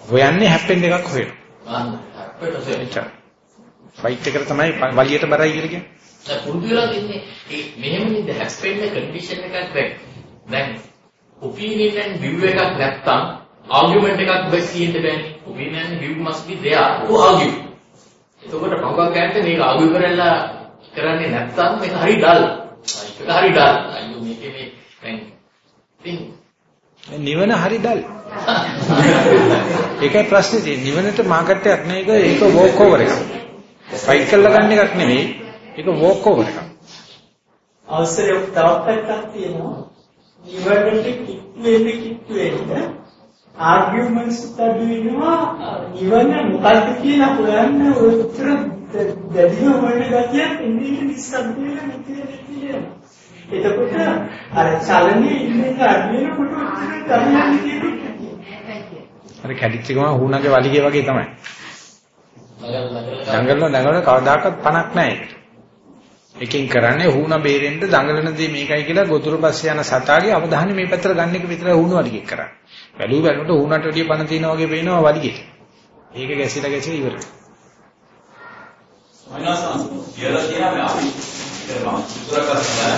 Speaker 1: හොයන්නේ හැප්පෙන්න එකක් හොයනවා. ෆයිට් එකට තමයි වලියට බරයි කියලා කියන්නේ.
Speaker 5: දැන් පුරුදු වෙලා තින්නේ ඒ මෙහෙම නේද හැස්පෙන්න කන්ඩිෂන් එකක් දැන් දැන් ඔපිනියන් and view එකක් නැත්තම් ආගියුමන්ට් එකක් බස් තියෙන්න බෑනේ opinion and view must be there to argue එතකොට පංගක් ගන්නට මේක ආගියු කරලා කරන්නේ නැත්තම් මේක හරි ඩල් ඒක හරි ඩල් අයියෝ මේකේ මේ දැන් ඉතින්
Speaker 1: නිවන හරි දල්. <laughs> ඒකයි ප්‍රශ්නේ තියෙන්නේ. නිවනට මාකට් එකක් නෑ ඒක ඒක වෝක් ඕවර් එකක්. ෆයිට් කරලා ගන්න එකක් නෙවෙයි. ඒක වෝක් ඕවර් එකක්.
Speaker 3: අවසරයක් තවත් පැත්තක් තියෙනවා. නිවනට කිට්ටු වෙන්න කිට්ටු වෙන්න ආගියුමන්ට්ස් අඩු වෙනවා නිවන මොකක්ද කියලා හොයන්න ඔය උත්තර දැඩිව හොයන ගතියක් ඉන්නේ නිස්සබ්දව නිතිය එතකොට අර චලනයේ ඉන්න අඩු වෙනකොට උත්තර කියන්නේ
Speaker 1: අර කැඩිච්ච ගමන් හුණගේ වලිගේ වගේ තමයි.
Speaker 5: නගල නගල
Speaker 1: දඟලන දඟලන කවදාකවත් පණක් නැහැ ඒකට. එකකින් කරන්නේ හුණ බේරෙන්න දඟලන දේ මේකයි කියලා ගොතුරු පස්සේ යන සතාගේ අවධානය මේ පැත්තට ගන්න එක විතරයි හුණ වලිගේ කරන්නේ. බැලුව බැලුවට ඌනට වැඩිය පණ තියනා වගේ පේනවා වලිගෙට. ඒක ගැසිලා ගැසිලා ඉවරයි.
Speaker 8: මනසන් කියලා කියනවා අපි කරනවා සුතර කරලා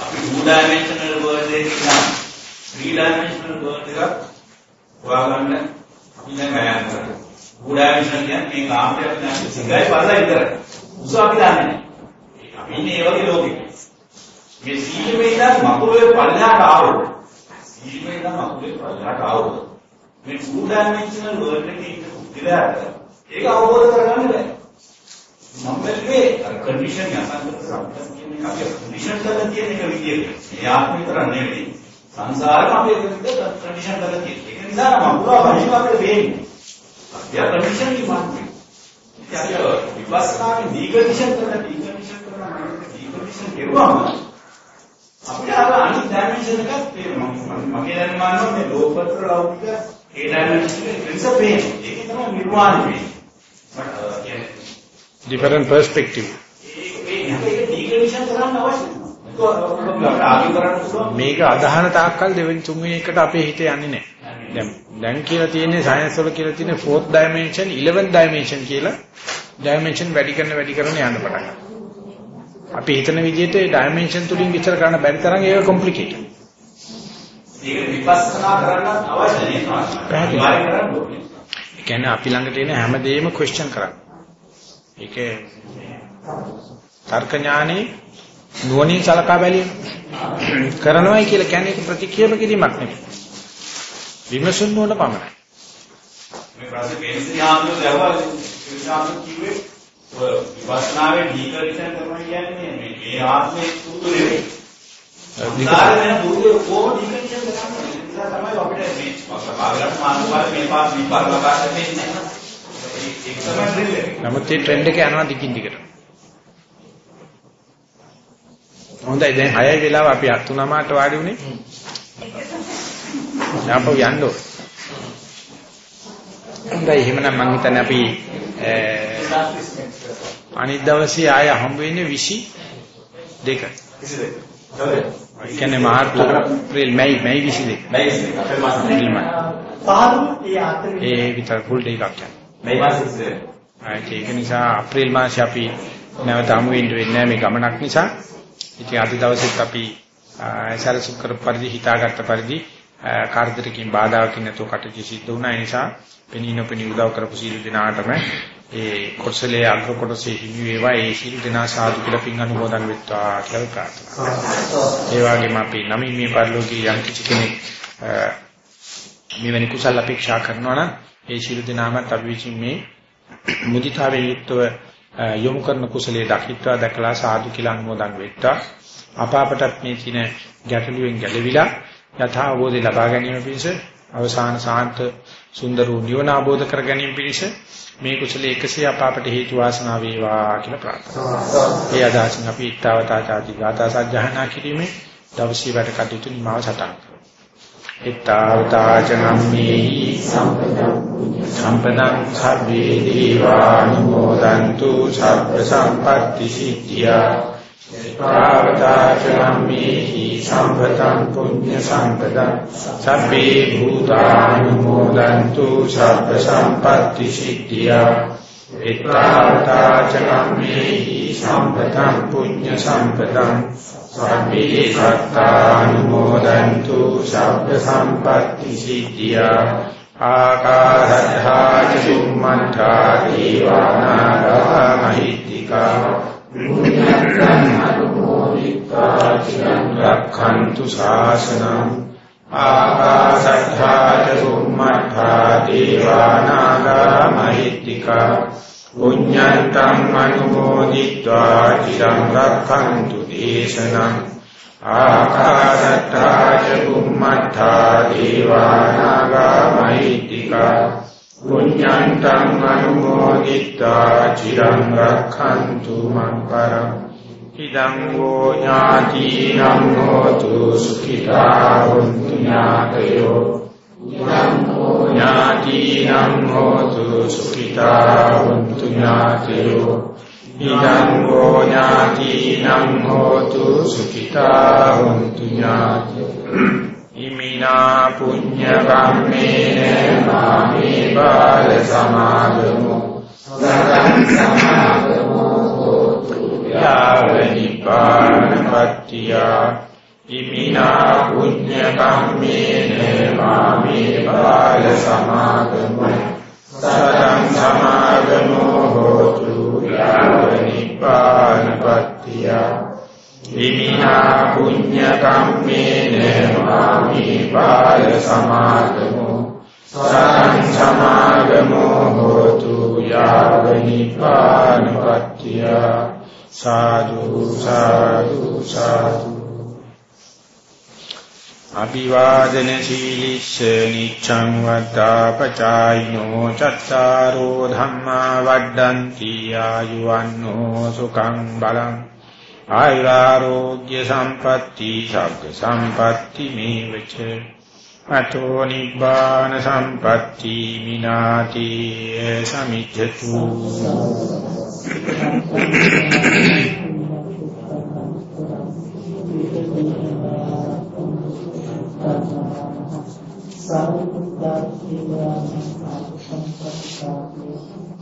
Speaker 8: අපි 2 dimensional world එකේ ඉන්න 3 dimensional world එකක් හොයාගන්න අපි දැන් ගයන් කරනවා. 2 dimensional කියන්නේ මේ කාමරේ අපි දැන් සිංගයි පරලා ඉතරයි. උස අපි දන්නේ නැහැ. අපි ඉන්නේ ඒ වගේ ලෝකෙක. මේ සීලේ ඉඳන් මකුලේ පල්ලහට ආවොත් සීලේ ඉඳන් මකුලේ පල්ලහට ආවොත් මේ 2 dimensional world එකේ ඉන්න පුද්ගලයාට ඒක අවබෝධ කරගන්න බැහැ. මම බැලුවේ අර කන්ඩිෂන් යසන්තර සම්පූර්ණ කියන්නේ අපි කන්ඩිෂන් කරලා තියෙන එක විදියට. ඒ ආත්ම විතර නෙවෙයි. සංසාරෙම අපි කන්ඩිෂන් කරලා තියෙන. ඒක නිසා මම පුරා වහින අපිට වෙන්නේ. කන්ඩිෂන් ඉමන්නේ. ඉතින් විපස්සනාවේ ඩිකන්ඩිෂන් කරලා ඩිකන්ඩිෂන් කරලා ඩිකන්ඩිෂන් කරුවාම අපිට අර අනිත් ඩයිමන්ෂන් එකක් පේනවා. මගේ දැන් මානවා මේ ලෝකතර ලෞකික ඒ ඩයිමන්ෂන් එක පේනවා. ඒක තමයි නිර්වාණය වෙන්නේ. මට කියන්නේ
Speaker 1: different perspective. මේක අදහන තාක්කල් දෙවෙනි තුන්වෙනි එකට අපේ හිත යන්නේ නැහැ. දැන් දැන් කියලා තියෙන්නේ සයන්ස් වල කියලා තියෙන්නේ fourth dimension 11th dimension කියලා dimension වැඩි කරන වැඩි කරන යන්න පටන් ගන්නවා. අපි හිතන විදිහට ඒ dimension තුලින් විචාර කරන්න බැරි තරම් ඒක complicated.
Speaker 8: ඒක විපස්සනා කරන්න අවශ්‍ය නැහැ.
Speaker 1: ඒ කියන්නේ අපි ළඟට එන හැමදේම question කරන්න. ඒක තර්ක ඥානේ නුවණින් සලකා බැලීම කරනවායි කියලා කියන්නේ ප්‍රතික්‍රියාව කිරීමක් නෙමෙයි. විමසුන් නොවන පමණයි.
Speaker 8: මේ ප්‍රශ්නේ මේසරි ආන්දෝ දැවවා විශ්වාස කිව්වේ ඔය විපස්සනාවේ ඩීකරිෂන් කරනවා කියන්නේ මේ මේ ආත්මේ සූතු නෙවෙයි. උදාහරණ දුන්නේ කොහොම ඩීකරිෂන් කරන්නේ? ඒ නිසා තමයි අපිට මේ පාගලට මානවකාර මේ පාස් විපාක ලබා නැහැ. ඒක තමයි ඩ්‍රිල් එක.
Speaker 1: නමුත් මේ ට්‍රෙන්ඩ් එක යනවා දිගින් දිගට. හොඳයි දැන් 6යි වෙලාව අපි 3:00ට වාඩි උනේ. යාපෝ යන්න ඕන. හොඳයි එහෙමනම් මම හිතන්නේ අපි අනිත් දවසේ ආය හම්බ වෙන්නේ 22. 22. ඒ කියන්නේ මාර්තු අප්‍රේල් මැයි මැයි 22.
Speaker 6: මැයි 22.
Speaker 1: මැයි.
Speaker 3: පාරු ඒ
Speaker 1: විතර ෆුල් ඩේ එකක් යනවා.
Speaker 6: මැයි මාසෙ 22.
Speaker 1: ඒක නිසා අප්‍රේල් මාසේ අපි නැවත හමු වෙන්න වෙන්නේ මේ ගමනක් නිසා. ඉතින් අද දවසෙත් අපි සැලසුම් කර පරිදි හිතාගත්ත පරිදි කාර්යදරකින් බාධාකින් නැතුව කටයුතු සිද්ධ වුණා. ඒ නිසා පෙනී නොපෙනී උදව් කරපු සීල දිනාටම ඒ කොටසලේ අග්‍ර කොටසේ හිමි වේවා ඒ සීල දිනා සාදු කියලා පින් අනුමෝදන් වෙත්වා කියලා ප්‍රාර්ථනා කරනවා. ඒ වගේම අපි නමින් මේ පරිලෝකී යම් කිසි කෙනෙක් මෙවැනි කුසල අපේක්ෂා කරනවා නම් ඒ සීල දිනාමත් අපි විසින් මේ මුදිතාවේ යුක්තව යොමු කරන කුසලයේ දකිත්වා දැකලා සාදු කියලා අනුමෝදන් වෙත්තා. අප අපටත් මේ කින ගැටලුවෙන් ගැලවිලා යථා අවබෝධය ලබා ගැනීම පිණිස අවසාන සාන්ත සුන්දර වූ නිවන අවබෝධ කර ගැනීම පිණිස මේ කුසලයේ එකසේ අප අපට හේතු වාසනා වේවා කියලා ප්‍රාර්ථනා කරනවා. ඒ අදහසින් අපි ඊත්තාවතා ചാති ගාථා සජ්ජහනා කිරීමේ දවසේ වැඩ කටයුතු නිමාව සටහන් කරමු. ඊත්තාවතා චනම්මේහි සම්පදං සබ්බේ දීවානුමෝදන්තු සබ්බ සම්පත්‍ති සිද්ධියා පාවතාචනම්මේහි සම්පතං පුඤ්ඤ සම්පදං සබ්බේ භූතානුමෝදන්තු සබ්බ සම්පත්‍ති සිද්ධියා එත්තාවතාචනම්මේහි සම්පතං පුඤ්ඤ සම්පදං සබ්බේ සත්තානුමෝදන්තු සබ්බ සම්පත්‍ති සිද්ධියා ආකාශත්තා චුම්මත්තා දීවානාගා මහිත්‍තිකා රක්ඛන්තු ශාසනං ආකාශත්තා චුම්මත්තා දීවානාගා මහිත්‍තිකා පුඤ්ඤන්තං අනුමෝදිत्वा චිරං රක්ඛන්තු දේශනං ආකාශත්තා චුම්මත්තා දීවානාගා මහිත්‍තිකා පුඤ්ඤන්තං අනුමෝදිතා චිරං රක්ඛන්තු මං පරං ඉදං වූ ඥාතිනම් හෝතු සුඛිතා හොන්තු ඥාතයෝ ඉදං වූ ඥාතිනම් හෝතු සුඛිතා හොන්තු ඥාතයෝ ඉදං වූ ඥාතිනම් හෝතු සුඛිතා හොන්තු ඥාතයෝ ඉමේ ඉමිනා පුඤ්ඤ කම්මේන මාමේ බාල සමාදමු සදං සමාදමෝ හෝතු යාව නිපානපත්තිය ඉමිනා පුඤ්ඤ කම්මේන මාමේ බාල සමාදමු සදං සමාදමෝ හෝතු යාව නිපානපත්තිය ඉමිනා පුඤ්ඤ කම්මේන මාමි පාල සමාදමු සරං සමාගමෝ හෝතු යාව නිපානපත්තිය සාදු සාදු සාදු අභිවාදන සීලිස්ස නිච්ඡං වද්දාපචායිනෝ චත්තාරෝ ධම්මා වඩ්ඩಂತಿ ආයුවන්නෝ සුඛං බලං ආයුරාෝග්‍ය සම්පatti සග්ග සම්පatti මේවච. අතෝ නිබ්බාන සම්පatti මිනාති සමිච්ඡතු.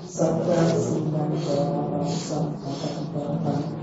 Speaker 3: සත්‍ය සිංහං සම්පතං